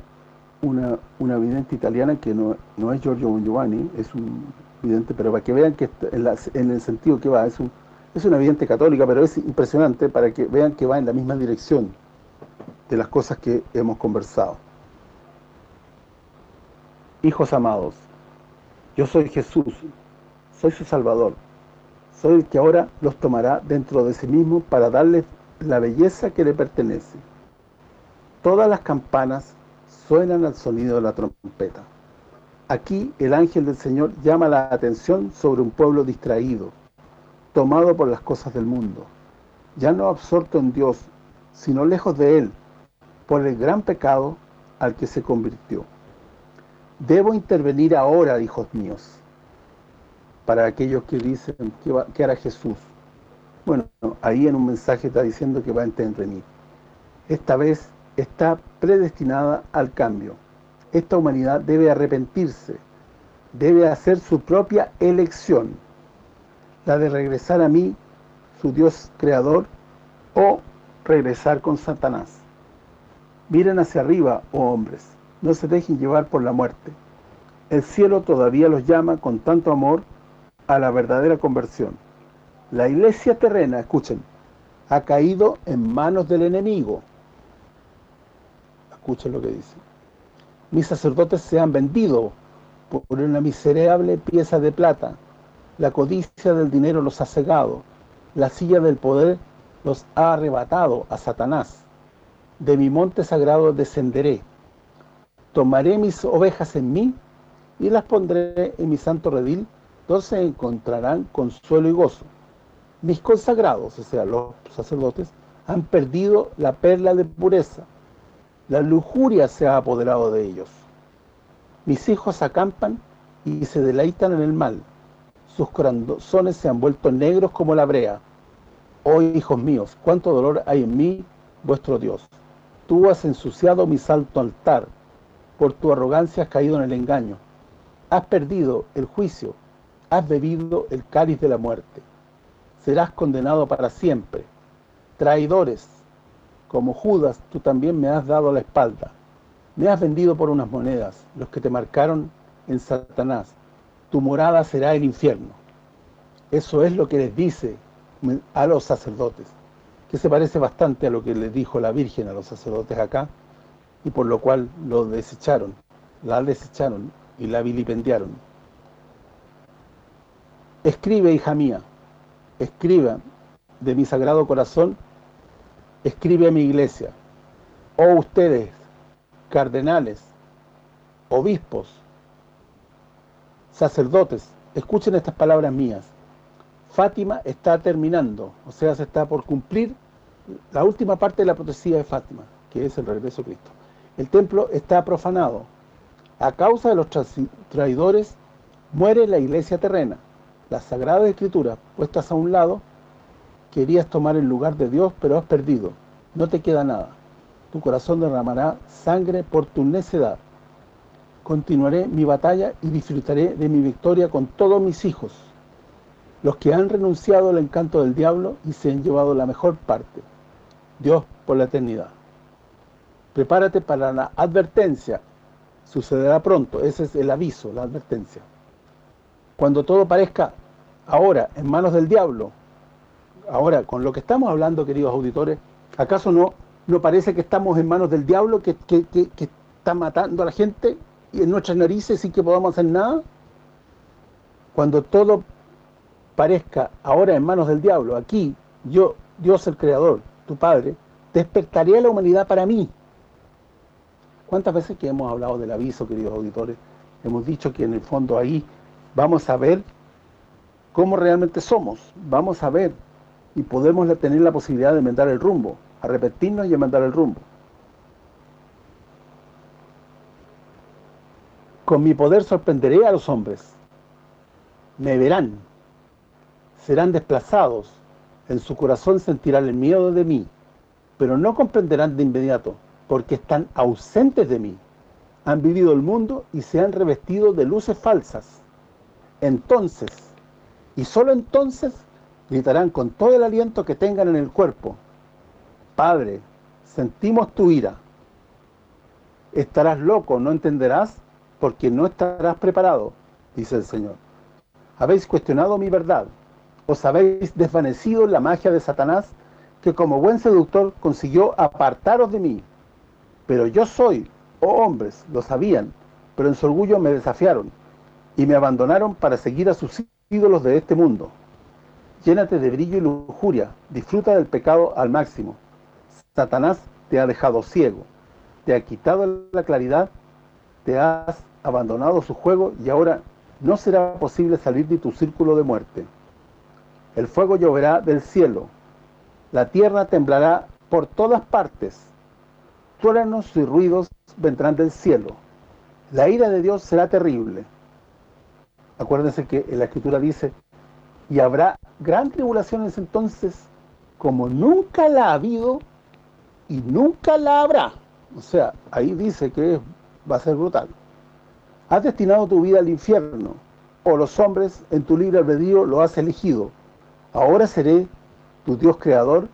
una, una vidente italiana que no, no es Giorgio Bon Giovanni, es un pero para que vean que en, el sentido que va, es, un, es una vidente católica, pero es impresionante para que vean que va en la misma dirección de las cosas que hemos conversado. Hijos amados, yo soy Jesús, soy su Salvador, soy el que ahora los tomará dentro de sí mismo para darles la belleza que le pertenece. Todas las campanas suenan al sonido de la trompeta. Aquí el ángel del Señor llama la atención sobre un pueblo distraído, tomado por las cosas del mundo, ya no absorto en Dios, sino lejos de Él, por el gran pecado al que se convirtió. Debo intervenir ahora, hijos míos, para aquellos que dicen que, hará Jesús. Bueno, ahí en un mensaje está diciendo que va a intervenir. Esta vez está predestinada al cambio. Esta humanidad debe arrepentirse, debe hacer su propia elección, la de regresar a mí, su Dios creador, o regresar con Satanás. Miren hacia arriba, oh hombres, no se dejen llevar por la muerte. El cielo todavía los llama con tanto amor a la verdadera conversión. La iglesia terrena, escuchen, ha caído en manos del enemigo, Escuchen lo que dice. Mis sacerdotes se han vendido por una miserable pieza de plata. La codicia del dinero los ha cegado. La silla del poder los ha arrebatado a Satanás. De mi monte sagrado descenderé. Tomaré mis ovejas en mí y las pondré en mi santo redil, donde se encontrarán consuelo y gozo. Mis consagrados, o sea, los sacerdotes, han perdido la perla de pureza la lujuria se ha apoderado de ellos. Mis hijos acampan y se deleitan en el mal. Sus corazones se han vuelto negros como la brea. Oh, hijos míos, cuánto dolor hay en mí, vuestro Dios. Tú has ensuciado mi salto altar. Por tu arrogancia has caído en el engaño. Has perdido el juicio. Has bebido el cáliz de la muerte. Serás condenado para siempre. Traidores, como Judas, tú también me has dado la espalda. Me has vendido por unas monedas, los que te marcaron en Satanás. Tu morada será el infierno. Eso es lo que les dice a los sacerdotes, que se parece bastante a lo que les dijo la Virgen a los sacerdotes acá, y por lo cual lo desecharon, la desecharon y la vilipendiaron. Escribe, hija mía, escriba de mi sagrado corazón escribe a mi iglesia, oh ustedes, cardenales, obispos, sacerdotes, escuchen estas palabras mías. Fátima está terminando, o sea, se está por cumplir la última parte de la profecía de Fátima, que es el regreso de Cristo. El templo está profanado. A causa de los traidores, muere la iglesia terrena. Las sagradas escrituras, puestas a un lado, Querías tomar el lugar de Dios, pero has perdido. No te queda nada. Tu corazón derramará sangre por tu necedad. Continuaré mi batalla y disfrutaré de mi victoria con todos mis hijos, los que han renunciado al encanto del diablo y se han llevado la mejor parte. Dios por la eternidad. Prepárate para la advertencia. Sucederá pronto. Ese es el aviso, la advertencia. Cuando todo parezca ahora en manos del diablo, Ahora, con lo que estamos hablando, queridos auditores, ¿acaso no no parece que estamos en manos del diablo que, está matando a la gente en nuestras narices sin que podamos hacer nada? Cuando todo parezca ahora en manos del diablo, aquí, yo, Dios el Creador, tu Padre, despertaré a la humanidad para mí. ¿Cuántas veces que hemos hablado del aviso, queridos auditores? Hemos dicho que en el fondo ahí vamos a ver cómo realmente somos, vamos a ver y podemos tener la posibilidad de enmendar el rumbo, arrepentirnos y enmendar el rumbo. Con mi poder sorprenderé a los hombres. Me verán. Serán desplazados. En su corazón sentirán el miedo de mí. Pero no comprenderán de inmediato, porque están ausentes de mí. Han vivido el mundo y se han revestido de luces falsas. Entonces Y solo entonces gritarán con todo el aliento que tengan en el cuerpo, Padre, sentimos tu ira. Estarás loco, no entenderás, porque no estarás preparado, dice el Señor. Habéis cuestionado mi verdad, os habéis desvanecido en la magia de Satanás, que como buen seductor consiguió apartaros de mí. Pero yo soy, oh hombres, lo sabían, pero en su orgullo me desafiaron, y me abandonaron para seguir a sus ídolos de este mundo. Llénate de brillo y lujuria, disfruta del pecado al máximo. Satanás te ha dejado ciego, te ha quitado la claridad, te has abandonado su juego y ahora no será posible salir de tu círculo de muerte. El fuego lloverá del cielo, la tierra temblará por todas partes, truenos y ruidos vendrán del cielo. La ira de Dios será terrible. Acuérdense que en la Escritura dice, y habrá gran tribulación ese entonces, como nunca la ha habido y nunca la habrá. O sea, ahí dice que va a ser brutal. Has destinado tu vida al infierno, o los hombres en tu libre albedrío lo has elegido. Ahora seré tu Dios creador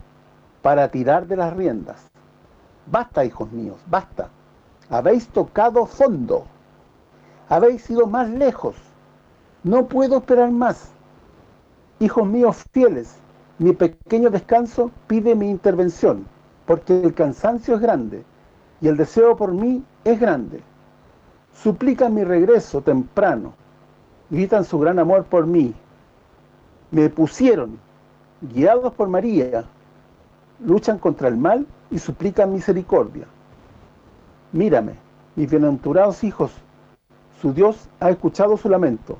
para tirar de las riendas. Basta, hijos míos, basta. Habéis tocado fondo. Habéis ido más lejos. No puedo esperar más. Hijos míos fieles, mi pequeño descanso pide mi intervención, porque el cansancio es grande, y el deseo por mí es grande. Suplican mi regreso temprano, gritan su gran amor por mí. Me pusieron, guiados por María, luchan contra el mal y suplican misericordia. Mírame, mis bienaventurados hijos, su Dios ha escuchado su lamento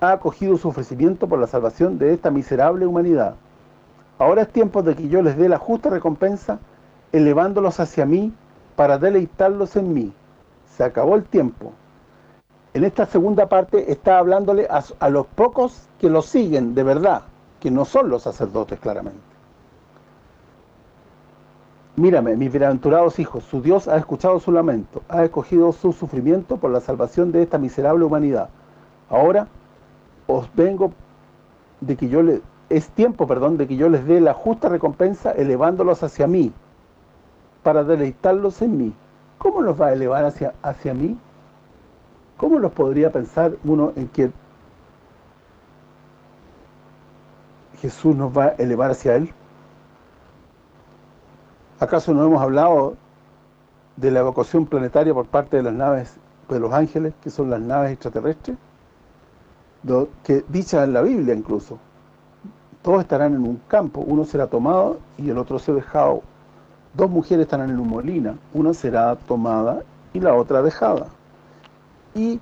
ha acogido su ofrecimiento por la salvación de esta miserable humanidad. Ahora es tiempo de que yo les dé la justa recompensa, elevándolos hacia mí para deleitarlos en mí. Se acabó el tiempo. En esta segunda parte está hablándole a, los pocos que lo siguen de verdad, que no son los sacerdotes claramente. Mírame, mis bienaventurados hijos, su Dios ha escuchado su lamento, ha escogido su sufrimiento por la salvación de esta miserable humanidad. Ahora os vengo de que yo le es tiempo, perdón, de que yo les dé la justa recompensa elevándolos hacia mí para deleitarlos en mí. ¿Cómo los va a elevar hacia hacia mí? ¿Cómo los podría pensar uno en que Jesús nos va a elevar hacia Él? ¿Acaso no hemos hablado de la evacuación planetaria por parte de las naves de los ángeles, que son las naves extraterrestres? Que dicha en la Biblia incluso. Todos estarán en un campo, uno será tomado y el otro será dejado. Dos mujeres estarán en un molina, una será tomada y la otra dejada. Y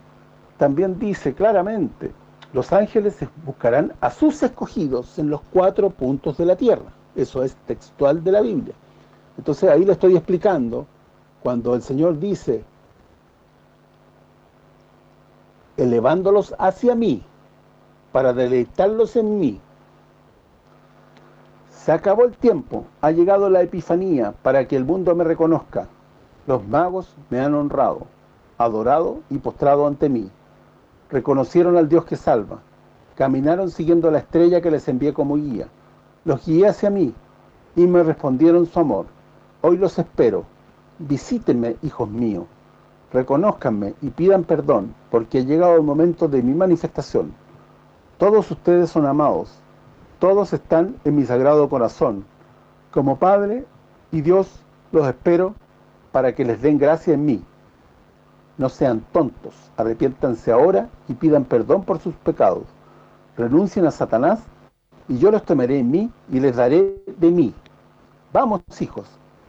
también dice claramente, los ángeles buscarán a sus escogidos en los cuatro puntos de la tierra. Eso es textual de la Biblia. Entonces ahí le estoy explicando, cuando el Señor dice, elevándolos hacia mí, para deleitarlos en mí. Se acabó el tiempo, ha llegado la epifanía para que el mundo me reconozca. Los magos me han honrado, adorado y postrado ante mí. Reconocieron al Dios que salva. Caminaron siguiendo la estrella que les envié como guía. Los guié hacia mí y me respondieron su amor. Hoy los espero. Visítenme, hijos míos reconózcanme y pidan perdón, porque ha llegado el momento de mi manifestación. Todos ustedes son amados, todos están en mi sagrado corazón. Como Padre y Dios los espero para que les den gracia en mí. No sean tontos, arrepiéntanse ahora y pidan perdón por sus pecados. Renuncien a Satanás y yo los tomaré en mí y les daré de mí. Vamos, hijos,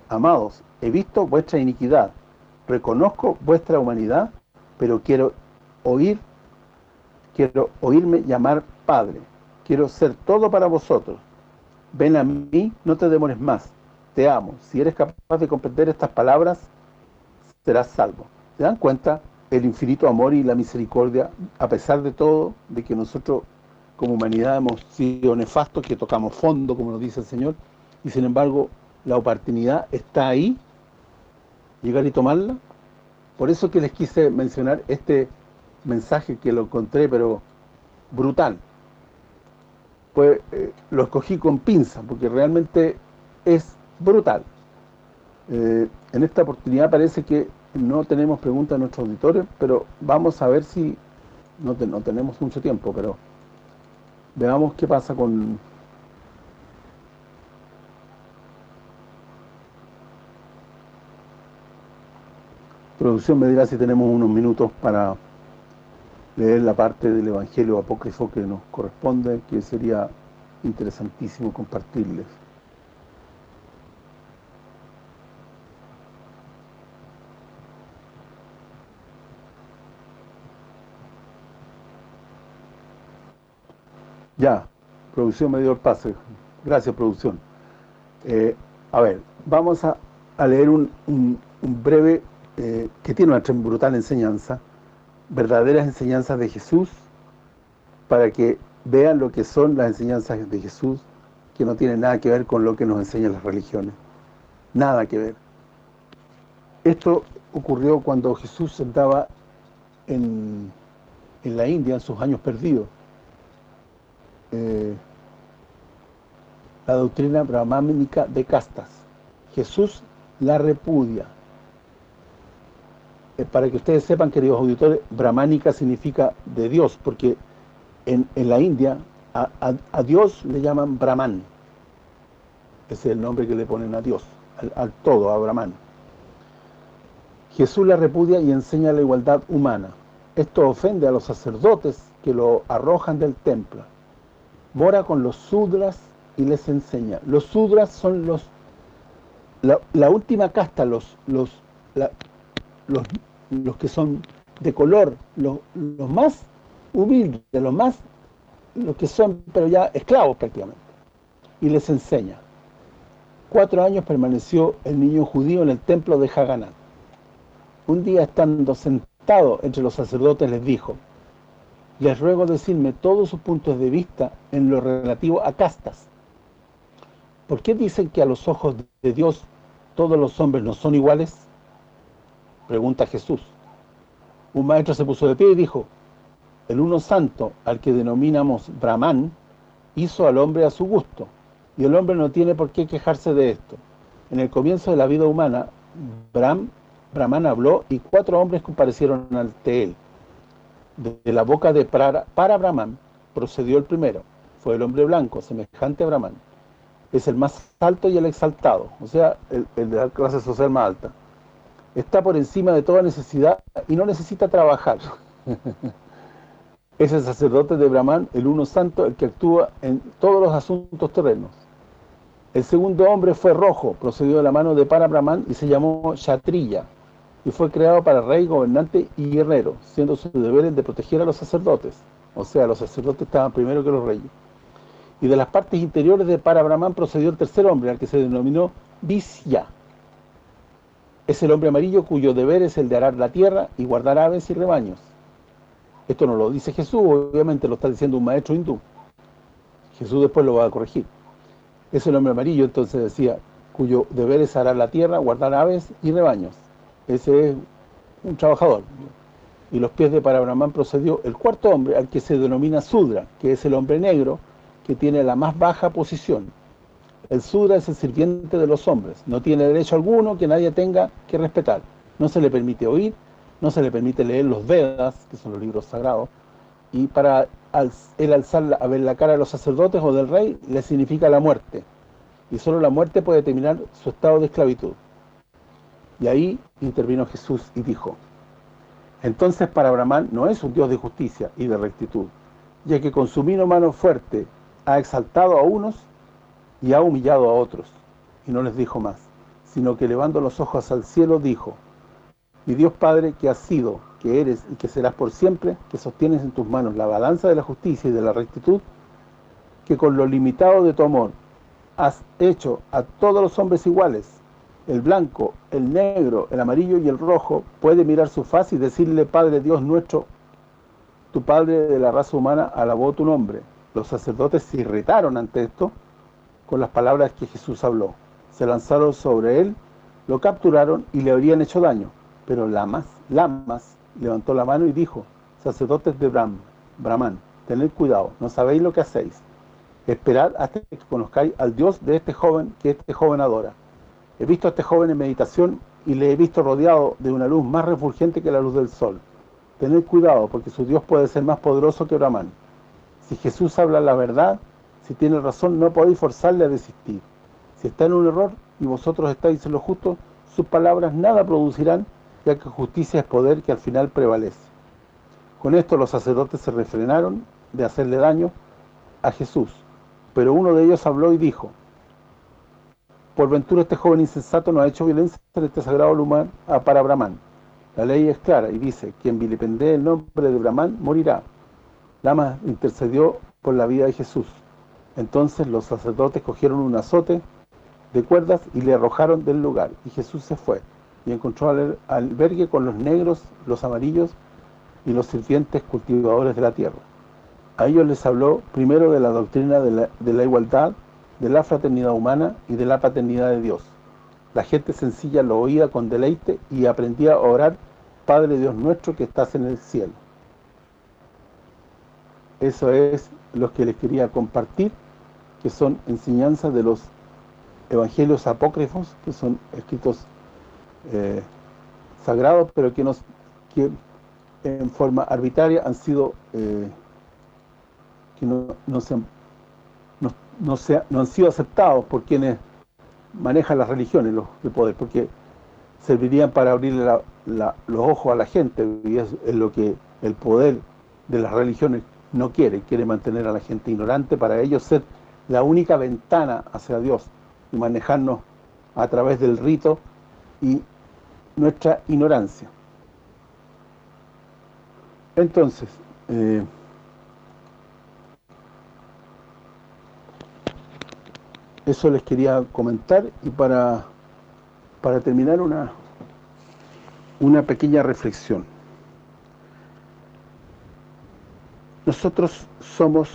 amados, he visto vuestra iniquidad, reconozco vuestra humanidad, pero quiero oír, quiero oírme llamar Padre. Quiero ser todo para vosotros. Ven a mí, no te demores más. Te amo. Si eres capaz de comprender estas palabras, serás salvo. ¿Se dan cuenta? El infinito amor y la misericordia, a pesar de todo, de que nosotros como humanidad hemos sido nefastos, que tocamos fondo, como nos dice el Señor, y sin embargo la oportunidad está ahí llegar y tomarla. Por eso que les quise mencionar este mensaje que lo encontré, pero brutal. pues eh, lo escogí con pinza, porque realmente es brutal. Eh, en esta oportunidad parece que no tenemos preguntas a nuestros auditores, pero vamos a ver si, no, no tenemos mucho tiempo, pero veamos qué pasa con... Producción me dirá si tenemos unos minutos para leer la parte del Evangelio apócrifo que nos corresponde, que sería interesantísimo compartirles. Ya, producción me dio el pase. Gracias, producción. Eh, a ver, vamos a, leer un, breve, eh, que tiene una brutal enseñanza, verdaderas enseñanzas de Jesús, para que vean lo que son las enseñanzas de Jesús, que no tienen nada que ver con lo que nos enseñan las religiones. Nada que ver. Esto ocurrió cuando Jesús andaba en, en la India, en sus años perdidos eh, la doctrina brahmánica de castas. Jesús la repudia. Eh, para que ustedes sepan, queridos auditores, brahmánica significa de Dios, porque en, la India a, Dios le llaman Brahman. Ese es el nombre que le ponen a Dios, al, al todo, a Brahman. Jesús la repudia y enseña la igualdad humana. Esto ofende a los sacerdotes que lo arrojan del templo mora con los sudras y les enseña. Los sudras son los la, última casta, los los, los que son de color, los, los más humildes, los más los que son pero ya esclavos prácticamente. Y les enseña. Cuatro años permaneció el niño judío en el templo de Haganat. Un día estando sentado entre los sacerdotes les dijo, les ruego decirme todos sus puntos de vista en lo relativo a castas. ¿Por qué dicen que a los ojos de Dios todos los hombres no son iguales? Pregunta Jesús. Un maestro se puso de pie y dijo, el uno santo, al que denominamos Brahman, hizo al hombre a su gusto, y el hombre no tiene por qué quejarse de esto. En el comienzo de la vida humana, Brahm, Brahman habló y cuatro hombres comparecieron ante él de la boca de para, Brahman procedió el primero, fue el hombre blanco, semejante a Brahman. Es el más alto y el exaltado, o sea, el, de la clase social más alta. Está por encima de toda necesidad y no necesita trabajar. es el sacerdote de Brahman, el uno santo, el que actúa en todos los asuntos terrenos. El segundo hombre fue rojo, procedió de la mano de Para Brahman y se llamó Kshatriya y fue creado para rey, gobernante y guerrero, siendo su deber el de proteger a los sacerdotes. O sea, los sacerdotes estaban primero que los reyes. Y de las partes interiores de Parabrahman procedió el tercer hombre, al que se denominó Visya. Es el hombre amarillo cuyo deber es el de arar la tierra y guardar aves y rebaños. Esto no lo dice Jesús, obviamente lo está diciendo un maestro hindú. Jesús después lo va a corregir. Es el hombre amarillo, entonces decía, cuyo deber es arar la tierra, guardar aves y rebaños ese es un trabajador. Y los pies de Parabrahman procedió el cuarto hombre, al que se denomina Sudra, que es el hombre negro, que tiene la más baja posición. El Sudra es el sirviente de los hombres, no tiene derecho alguno que nadie tenga que respetar. No se le permite oír, no se le permite leer los Vedas, que son los libros sagrados, y para el alzar a ver la cara de los sacerdotes o del rey, le significa la muerte. Y solo la muerte puede terminar su estado de esclavitud. Y ahí intervino Jesús y dijo, entonces para Abraham no es un Dios de justicia y de rectitud, ya que con su mano fuerte ha exaltado a unos y ha humillado a otros. Y no les dijo más, sino que levando los ojos al cielo dijo, mi Dios Padre que has sido, que eres y que serás por siempre, que sostienes en tus manos la balanza de la justicia y de la rectitud, que con lo limitado de tu amor has hecho a todos los hombres iguales, el blanco, el negro, el amarillo y el rojo, puede mirar su faz y decirle, Padre Dios nuestro, tu Padre de la raza humana alabó tu nombre. Los sacerdotes se irritaron ante esto con las palabras que Jesús habló. Se lanzaron sobre él, lo capturaron y le habrían hecho daño. Pero Lamas, Lamas levantó la mano y dijo, sacerdotes de Bram, Brahman, tened cuidado, no sabéis lo que hacéis. Esperad hasta que conozcáis al Dios de este joven que este joven adora. He visto a este joven en meditación y le he visto rodeado de una luz más refulgente que la luz del sol. Tened cuidado, porque su Dios puede ser más poderoso que Brahman. Si Jesús habla la verdad, si tiene razón, no podéis forzarle a desistir. Si está en un error y vosotros estáis en lo justo, sus palabras nada producirán, ya que justicia es poder que al final prevalece. Con esto los sacerdotes se refrenaron de hacerle daño a Jesús, pero uno de ellos habló y dijo, por ventura este joven insensato no ha hecho violencia en este sagrado lugar para Brahman. La ley es clara y dice, quien vilipendee el nombre de Brahman morirá. Lama intercedió por la vida de Jesús. Entonces los sacerdotes cogieron un azote de cuerdas y le arrojaron del lugar. Y Jesús se fue y encontró al albergue con los negros, los amarillos y los sirvientes cultivadores de la tierra. A ellos les habló primero de la doctrina de la, de la igualdad, de la fraternidad humana y de la paternidad de Dios. La gente sencilla lo oía con deleite y aprendía a orar, Padre Dios nuestro que estás en el cielo. Eso es lo que les quería compartir, que son enseñanzas de los evangelios apócrifos, que son escritos eh, sagrados, pero que, en forma arbitraria han sido eh, que no, no, se han, no, no, se, han sido aceptados por quienes manejan las religiones los de poder, porque servirían para la, los ojos a la gente, y es, es lo que el poder de las religiones no quiere, quiere mantener a la gente ignorante para ellos ser la única ventana hacia Dios y manejarnos a través del rito y nuestra ignorancia. Entonces, eh, eso les quería comentar y para para terminar una una pequeña reflexión. Nosotros somos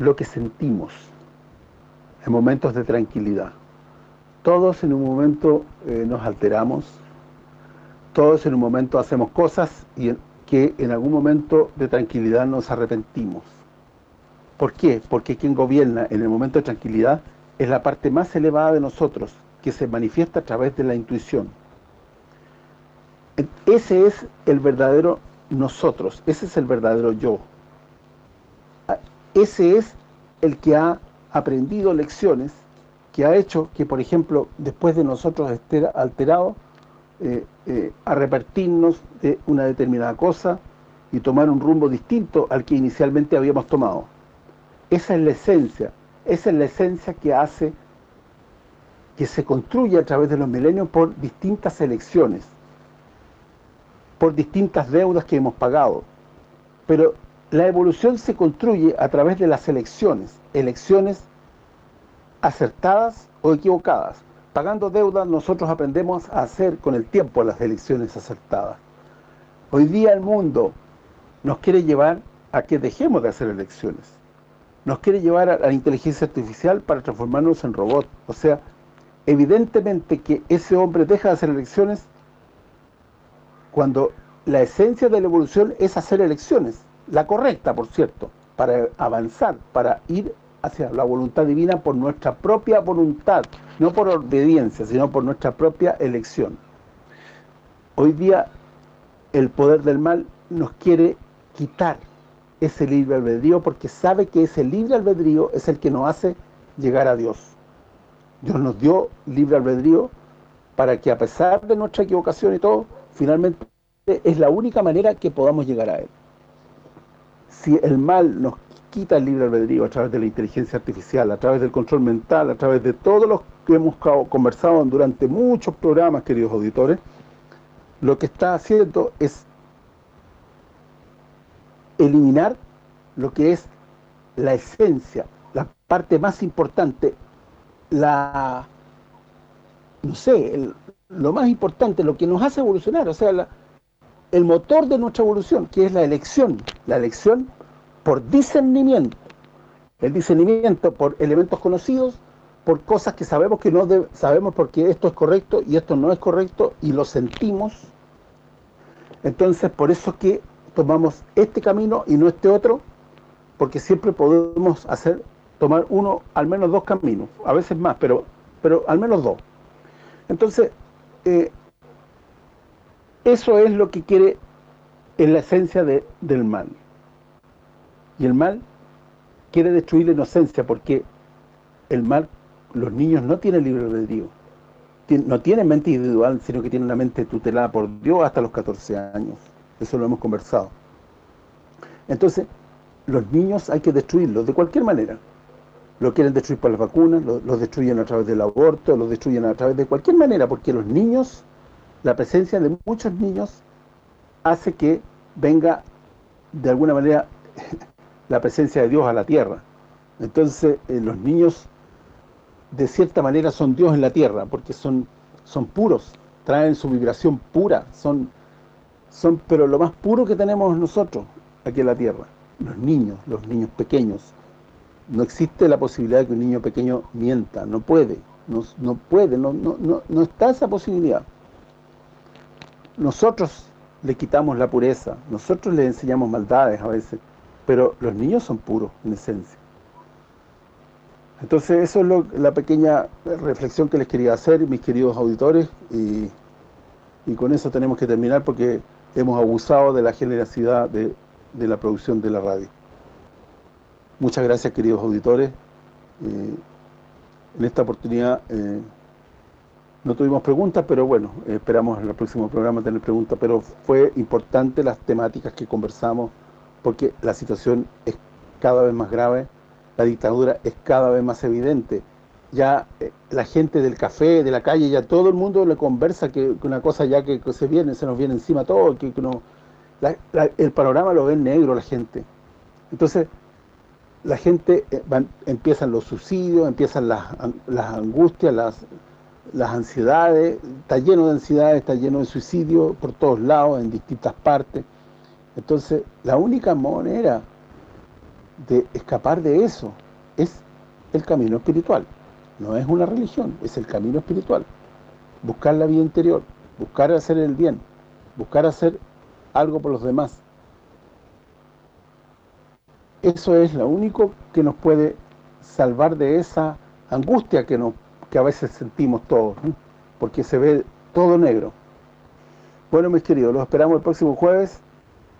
lo que sentimos en momentos de tranquilidad. Todos en un momento eh, nos alteramos, todos en un momento hacemos cosas y que en algún momento de tranquilidad nos arrepentimos. ¿Por qué? Porque quien gobierna en el momento de tranquilidad es la parte más elevada de nosotros, que se manifiesta a través de la intuición. Ese es el verdadero nosotros, ese es el verdadero yo. Ese es el que ha aprendido lecciones, que ha hecho que, por ejemplo, después de nosotros estar alterados, eh, eh, a repartirnos de una determinada cosa y tomar un rumbo distinto al que inicialmente habíamos tomado. Esa es la esencia, esa es la esencia que hace que se construye a través de los milenios por distintas elecciones, por distintas deudas que hemos pagado. Pero la evolución se construye a través de las elecciones, elecciones acertadas o equivocadas. Pagando deudas nosotros aprendemos a hacer con el tiempo las elecciones acertadas. Hoy día el mundo nos quiere llevar a que dejemos de hacer elecciones. Nos quiere llevar a la inteligencia artificial para transformarnos en robots. O sea, evidentemente que ese hombre deja de hacer elecciones cuando la esencia de la evolución es hacer elecciones, la correcta, por cierto, para avanzar, para ir hacia la voluntad divina por nuestra propia voluntad, no por obediencia, sino por nuestra propia elección. Hoy día el poder del mal nos quiere quitar ese libre albedrío porque sabe que ese libre albedrío es el que nos hace llegar a Dios. Dios nos dio libre albedrío para que a pesar de nuestra equivocación y todo, finalmente es la única manera que podamos llegar a Él. Si el mal nos quita el libre albedrío a través de la inteligencia artificial, a través del control mental, a través de todos los que hemos conversado durante muchos programas, queridos auditores, lo que está haciendo es eliminar lo que es la esencia, la parte más importante, la no sé, lo más importante, lo que nos hace evolucionar, o sea, la, el motor de nuestra evolución, que es la elección, la elección por discernimiento. El discernimiento por elementos conocidos, por cosas que sabemos que no sabemos porque esto es correcto y esto no es correcto y lo sentimos. Entonces, por eso que tomamos este camino y no este otro, porque siempre podemos hacer tomar uno, al menos dos caminos, a veces más, pero pero al menos dos. Entonces, eh, eso es lo que quiere en la esencia del mal. Y el mal quiere destruir la inocencia porque el mal, los niños no tienen libre albedrío. No tienen mente individual, sino que tienen una mente tutelada por Dios hasta los 14 años. Eso lo hemos conversado. Entonces, los niños hay que destruirlos de cualquier manera. Lo quieren destruir por las vacunas, los destruyen a través del aborto, los destruyen a través de cualquier manera, porque los niños, la presencia de muchos niños hace que venga de alguna manera la presencia de Dios a la tierra. Entonces, eh, los niños de cierta manera son Dios en la tierra, porque son son puros, traen su vibración pura, son son pero lo más puro que tenemos nosotros aquí en la tierra, los niños, los niños pequeños. No existe la posibilidad de que un niño pequeño mienta, no puede, no, no puede, no, no, no, no está esa posibilidad. Nosotros le quitamos la pureza, nosotros le enseñamos maldades a veces, pero los niños son puros en esencia. Entonces eso es la pequeña reflexión que les quería hacer, mis queridos auditores, y, con eso tenemos que terminar porque hemos abusado de la generosidad de, la producción de la radio. Muchas gracias, queridos auditores. Eh, en esta oportunidad eh, no tuvimos preguntas, pero bueno, esperamos en el próximo programa tener preguntas, pero fue importante las temáticas que conversamos porque la situación es cada vez más grave, la dictadura es cada vez más evidente. Ya eh, la gente del café, de la calle, ya todo el mundo le conversa que, una cosa ya que, se viene, se nos viene encima todo, que, no, el panorama lo ve negro la gente. Entonces, la gente, eh, empiezan los suicidios, empiezan las, las angustias, las, las ansiedades, está lleno de ansiedades, está lleno de suicidios por todos lados, en distintas partes. Entonces, la única manera de escapar de eso es el camino espiritual. No es una religión, es el camino espiritual. Buscar la vida interior, buscar hacer el bien, buscar hacer algo por los demás. Eso es lo único que nos puede salvar de esa angustia que, nos, que a veces sentimos todos, porque se ve todo negro. Bueno, mis queridos, los esperamos el próximo jueves